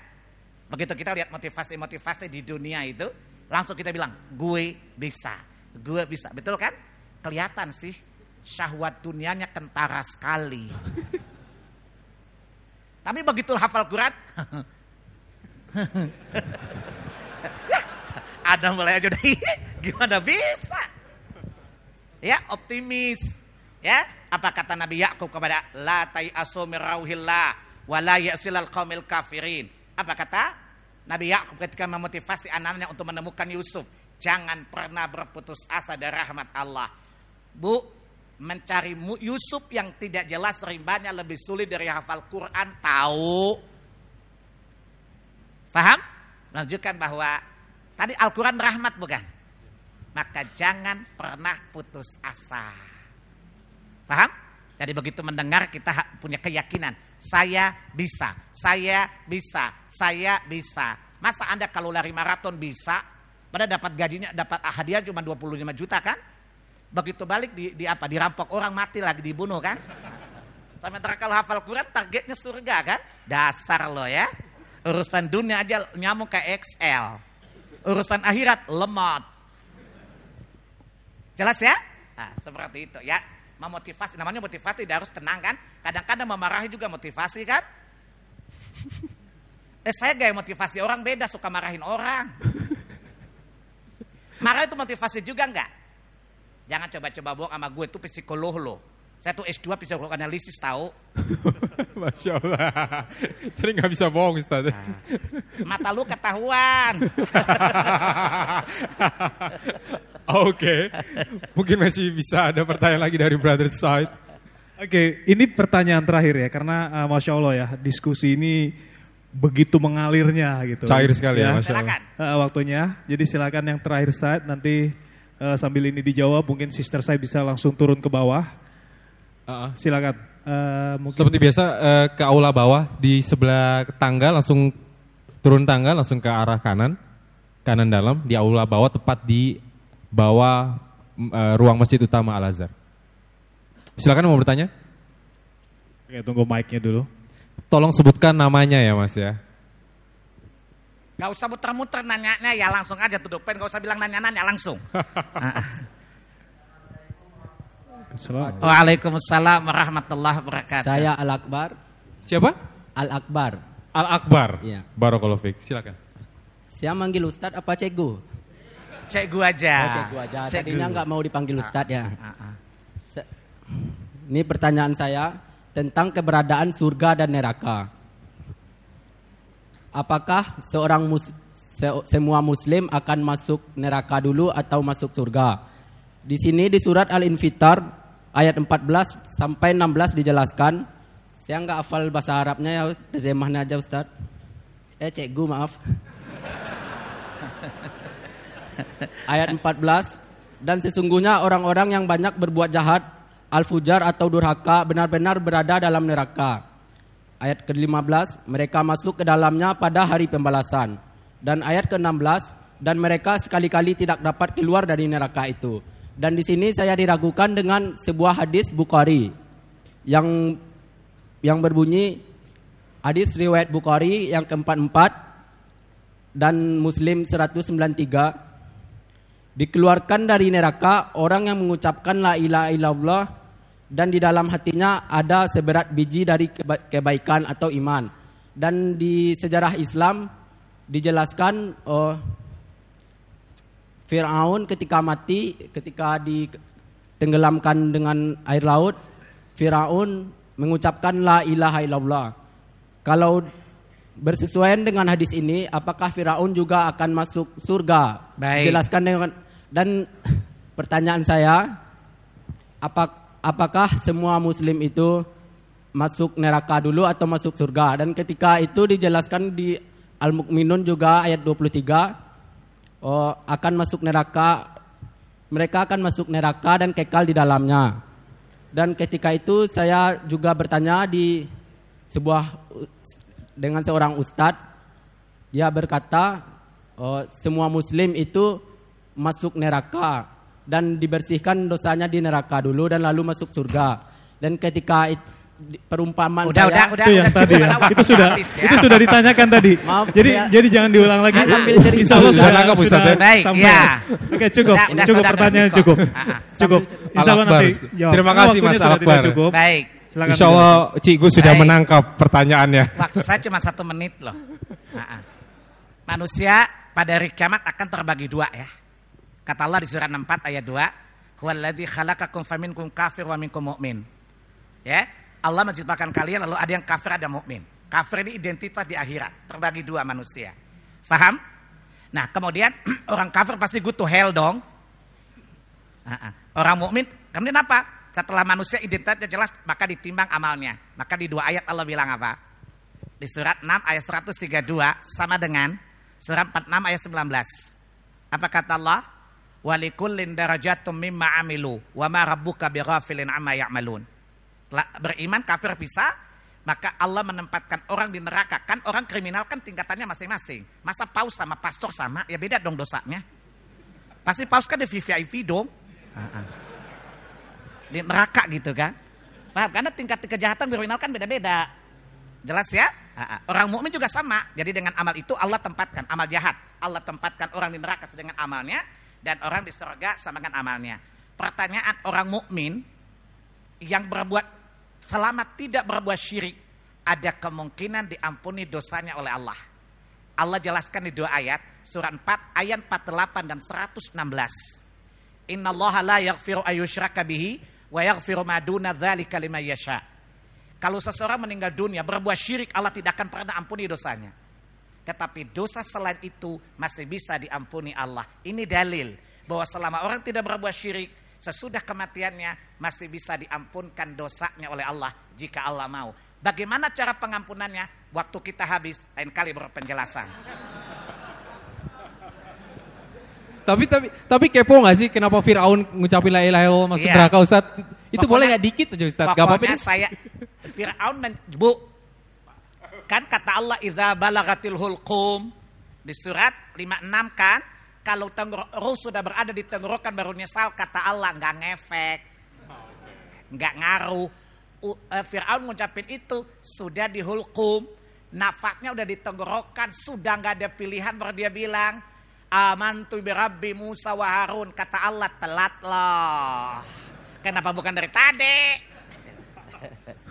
Begitu kita lihat motivasi-motivasi di dunia itu, langsung kita bilang, gue bisa. Gue bisa. Betul kan? Kelihatan sih, syahwat dunianya kentara sekali. [laughs] Tapi begitu hafal Quran, [laughs] ada mulai aja dari [laughs] gimana bisa? Ya, optimis. Ya, apa kata Nabi Yakub kepada la tayasu min rauhillah wa la ya'silal qaumil kafirin. Apa kata Nabi Yakub ketika memotivasi anaknya untuk menemukan Yusuf, jangan pernah berputus asa dari rahmat Allah. Bu, mencari Yusuf yang tidak jelas rimbanya lebih sulit dari hafal Quran, tahu? Faham? Menunjukkan bahwa tadi Al-Quran rahmat bukan? Maka jangan pernah putus asa. Paham? Jadi begitu mendengar kita punya keyakinan. Saya bisa, saya bisa, saya bisa. Masa Anda kalau lari maraton bisa? Pada dapat gajinya, dapat hadiah cuma 25 juta kan? Begitu balik di, di apa? Dirampok orang mati lagi dibunuh kan? Sementara kalau hafal Quran targetnya surga kan? Dasar lo ya. Urusan dunia aja nyamuk kayak XL. Urusan akhirat lemot. Jelas ya? Nah, seperti itu ya. Memotivasi, namanya motivasi tidak harus tenang kan? Kadang-kadang memarahi juga motivasi kan? [laughs] Eh saya gaya motivasi orang beda, suka marahin orang. Marah itu motivasi juga enggak? Jangan coba-coba bohong sama gue, itu psikolog lo. Saya tuh S2 psikolog analisis tahu. [laughs] Masya Allah. Jadi nggak bisa bohong Ustaz. Mata lu ketahuan. [laughs] Oke. Mungkin masih bisa ada pertanyaan lagi dari Brother Side. Oke, ini pertanyaan terakhir ya, karena uh, masya Allah ya diskusi ini begitu mengalirnya gitu. Cair sekali ya, Masya Allah. Silakan. Uh, waktunya. Jadi silakan yang terakhir saat nanti uh, sambil ini dijawab, mungkin sister saya bisa langsung turun ke bawah. Uh-uh. Silakan. Uh, mungkin Seperti biasa eh, ke aula bawah di sebelah tangga langsung turun tangga langsung ke arah kanan kanan dalam di aula bawah tepat di bawah eh, ruang masjid utama Al Azhar. Silakan mau bertanya. Oke, tunggu mic-nya dulu. Tolong sebutkan namanya ya Mas ya. Gak usah muter-muter nanyanya ya langsung aja tuh depan, gak usah bilang nanya-nanya langsung. [laughs] Selamat. Waalaikumsalam warahmatullahi wabarakatuh. Saya Al Akbar. Siapa? Al Akbar. Al Akbar. Iya. Barakallahu fiik. Silakan. Saya manggil Ustadz apa Cegu? Cek gua aja. Oh, Cegu aja. Cek Tadinya nggak mau dipanggil Ustadz ya. Ah, ah. Ini pertanyaan saya tentang keberadaan surga dan neraka. Apakah seorang mus- se- semua muslim akan masuk neraka dulu atau masuk surga? Di sini di surat Al-Infitar ayat 14 sampai 16 dijelaskan. Saya nggak hafal bahasa Arabnya ya, terjemahnya aja Ustaz. Eh, cikgu maaf. [laughs] ayat 14 dan sesungguhnya orang-orang yang banyak berbuat jahat al-fujar atau durhaka benar-benar berada dalam neraka. Ayat ke-15 mereka masuk ke dalamnya pada hari pembalasan. Dan ayat ke-16 dan mereka sekali-kali tidak dapat keluar dari neraka itu. Dan di sini saya diragukan dengan sebuah hadis Bukhari yang yang berbunyi hadis riwayat Bukhari yang keempat-empat dan Muslim 193 dikeluarkan dari neraka orang yang mengucapkan la ilaha illallah dan di dalam hatinya ada seberat biji dari keba- kebaikan atau iman. Dan di sejarah Islam dijelaskan oh, Fir'aun ketika mati ketika ditenggelamkan dengan air laut Fir'aun mengucapkan la ilaha illallah kalau bersesuaian dengan hadis ini apakah Firaun juga akan masuk surga? Baik. Jelaskan dengan dan [laughs] pertanyaan saya apa apakah semua muslim itu masuk neraka dulu atau masuk surga? Dan ketika itu dijelaskan di Al-Mukminun juga ayat 23 oh, akan masuk neraka mereka akan masuk neraka dan kekal di dalamnya. Dan ketika itu saya juga bertanya di sebuah dengan seorang ustadz dia berkata oh, semua muslim itu masuk neraka dan dibersihkan dosanya di neraka dulu dan lalu masuk surga. Dan ketika it, perumpamaan Udah, saya udah, udah. itu yang udah tadi ya. Itu sudah ya. itu sudah ditanyakan tadi. Maaf, jadi ya. jadi jangan diulang lagi. Saya sambil cerita. Insya Allah Sudah sudah, nangkap, Ustaz, sudah ya? Baik, sampai. ya. Oke cukup, Sudah, udah, cukup sudah pertanyaan cukup, Ah, ah. cukup. Insya Allah Al nanti jawab. Terima kasih, Mas sudah Akbar. cukup. Baik. Silakan Insya Allah Cikgu sudah Baik. menangkap pertanyaannya. Waktu saya cuma satu menit loh. Ah. Manusia pada hari kiamat akan terbagi dua ya. Kata Allah di surah 64 ayat 2, "Huwallazi khalaqakum faminkum kafir wa minkum mu'min." Ya, Allah menciptakan kalian lalu ada yang kafir ada mukmin. Kafir ini identitas di akhirat, terbagi dua manusia. Faham? Nah, kemudian [clears throat] orang kafir pasti go to hell dong. Orang mukmin kemudian apa? Setelah manusia identitasnya jelas, maka ditimbang amalnya. Maka di dua ayat Allah bilang apa? Di surat 6 ayat 132 sama dengan surat 46 ayat 19. Apa kata Allah? Walikullin darajatum mimma amilu wa ma rabbuka bighafilin amma ya'malun. Beriman kafir bisa, maka Allah menempatkan orang di neraka. Kan orang kriminal kan tingkatannya masing-masing. Masa paus sama pastor sama? Ya beda dong dosanya. Pasti paus kan di VIP dong. Di neraka gitu kan. Paham? Karena tingkat kejahatan kriminal kan beda-beda. Jelas ya? Ah, ah. Orang mukmin juga sama. Jadi dengan amal itu Allah tempatkan amal jahat. Allah tempatkan orang di neraka dengan amalnya dan orang di surga sama dengan amalnya. Pertanyaan orang mukmin yang berbuat selama tidak berbuat syirik ada kemungkinan diampuni dosanya oleh Allah. Allah jelaskan di dua ayat, surah 4 ayat 48 dan 116. Innallaha la yaghfiru ayyushraka bihi wa yaghfiru ma duna dzalika liman yasha. Kalau seseorang meninggal dunia berbuat syirik, Allah tidak akan pernah ampuni dosanya. Tetapi dosa selain itu masih bisa diampuni Allah. Ini dalil bahwa selama orang tidak berbuat syirik, sesudah kematiannya masih bisa diampunkan dosanya oleh Allah jika Allah mau. Bagaimana cara pengampunannya? Waktu kita habis, lain kali berpenjelasan. Tapi tapi tapi kepo nggak sih kenapa Firaun ngucapin la ilaha illallah masuk Iya. neraka Ustaz? Itu Pokoknya- boleh nggak dikit aja Ustaz? Gak apa-apa saya Fir'aun men, Bu kan kata Allah idza balagatil hulqum di surat 56 kan kalau tenggorok roh sudah berada di tenggorokan baru nyesal kata Allah nggak ngefek. Nggak ngaruh. Eh, Fir'aun ngucapin itu sudah di hulqum nafaknya udah di tenggorokan sudah nggak ada pilihan baru dia bilang amantu bi rabbi Musa wa Harun kata Allah telat loh. Kenapa bukan dari tadi.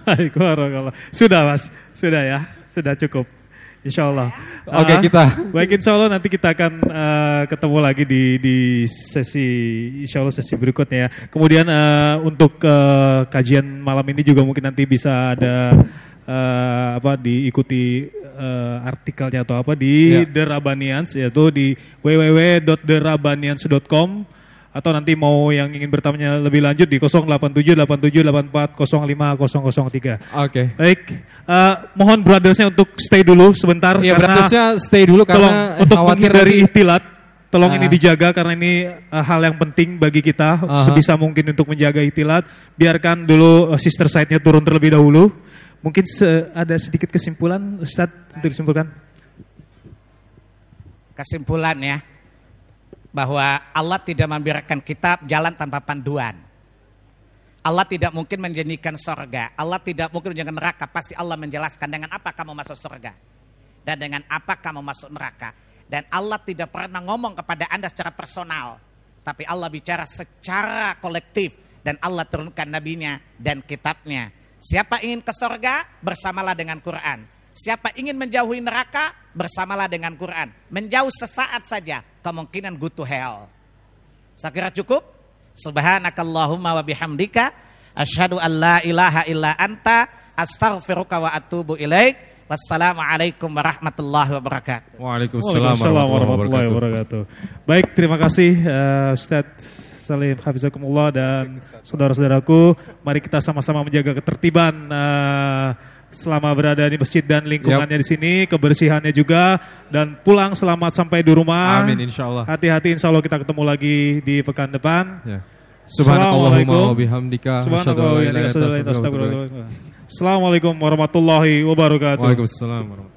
[laughs] Sudah mas, sudah ya, sudah cukup. Insya Allah. Oke, Ah, kita. Baik, insya Allah nanti kita akan eh, ketemu lagi di di sesi, insya Allah sesi berikutnya ya. Kemudian eh, untuk eh, kajian malam ini juga mungkin nanti bisa ada eh, apa diikuti eh, artikelnya atau apa di Ya. The Rabanians yaitu di www.therabanians.com atau nanti mau yang ingin bertanya lebih lanjut di 087878405003. Oke. Baik, eh, mohon brothersnya untuk stay dulu sebentar Ya karena berarti stay dulu tolong karena untuk khawatir menghindari nanti- ihtilat, tolong Ah. ini dijaga karena ini eh, hal yang penting bagi kita Aha. sebisa mungkin untuk menjaga ihtilat. Biarkan dulu eh, sister side-nya turun terlebih dahulu. Mungkin se- ada sedikit kesimpulan Ustadz untuk disimpulkan. kesimpulannya bahwa Allah tidak membiarkan kita jalan tanpa panduan. Allah tidak mungkin menjanjikan sorga. Allah tidak mungkin menjanjikan neraka. Pasti Allah menjelaskan dengan apa kamu masuk sorga. Dan dengan apa kamu masuk neraka. Dan Allah tidak pernah ngomong kepada anda secara personal. Tapi Allah bicara secara kolektif. Dan Allah turunkan nabinya dan kitabnya. Siapa ingin ke sorga, bersamalah dengan Quran. Siapa ingin menjauhi neraka, bersamalah dengan Quran. Menjauh sesaat saja, kemungkinan go to hell. Saya kira cukup. Subhanakallahumma wa bihamdika. Asyhadu an la ilaha illa anta. Astaghfiruka wa atubu ilaik. Wassalamualaikum warahmatullahi wabarakatuh. Waalaikumsalam Waalaikumsalam warahmatullahi wabarakatuh. Baik, terima kasih eh, Ustadz Salim Hafizakumullah dan saudara-saudaraku, mari kita sama-sama menjaga ketertiban eh, selama berada di masjid dan lingkungannya di sini, kebersihannya juga dan pulang selamat sampai di rumah. Amin insya Allah. Hati-hati insya Allah kita ketemu lagi di pekan depan. Ya. Subhanakallahumma Assalamualaikum. wa bihamdika warahmatullahi wabarakatuh. Waalaikumsalam warahmatullahi Waalaikumsalam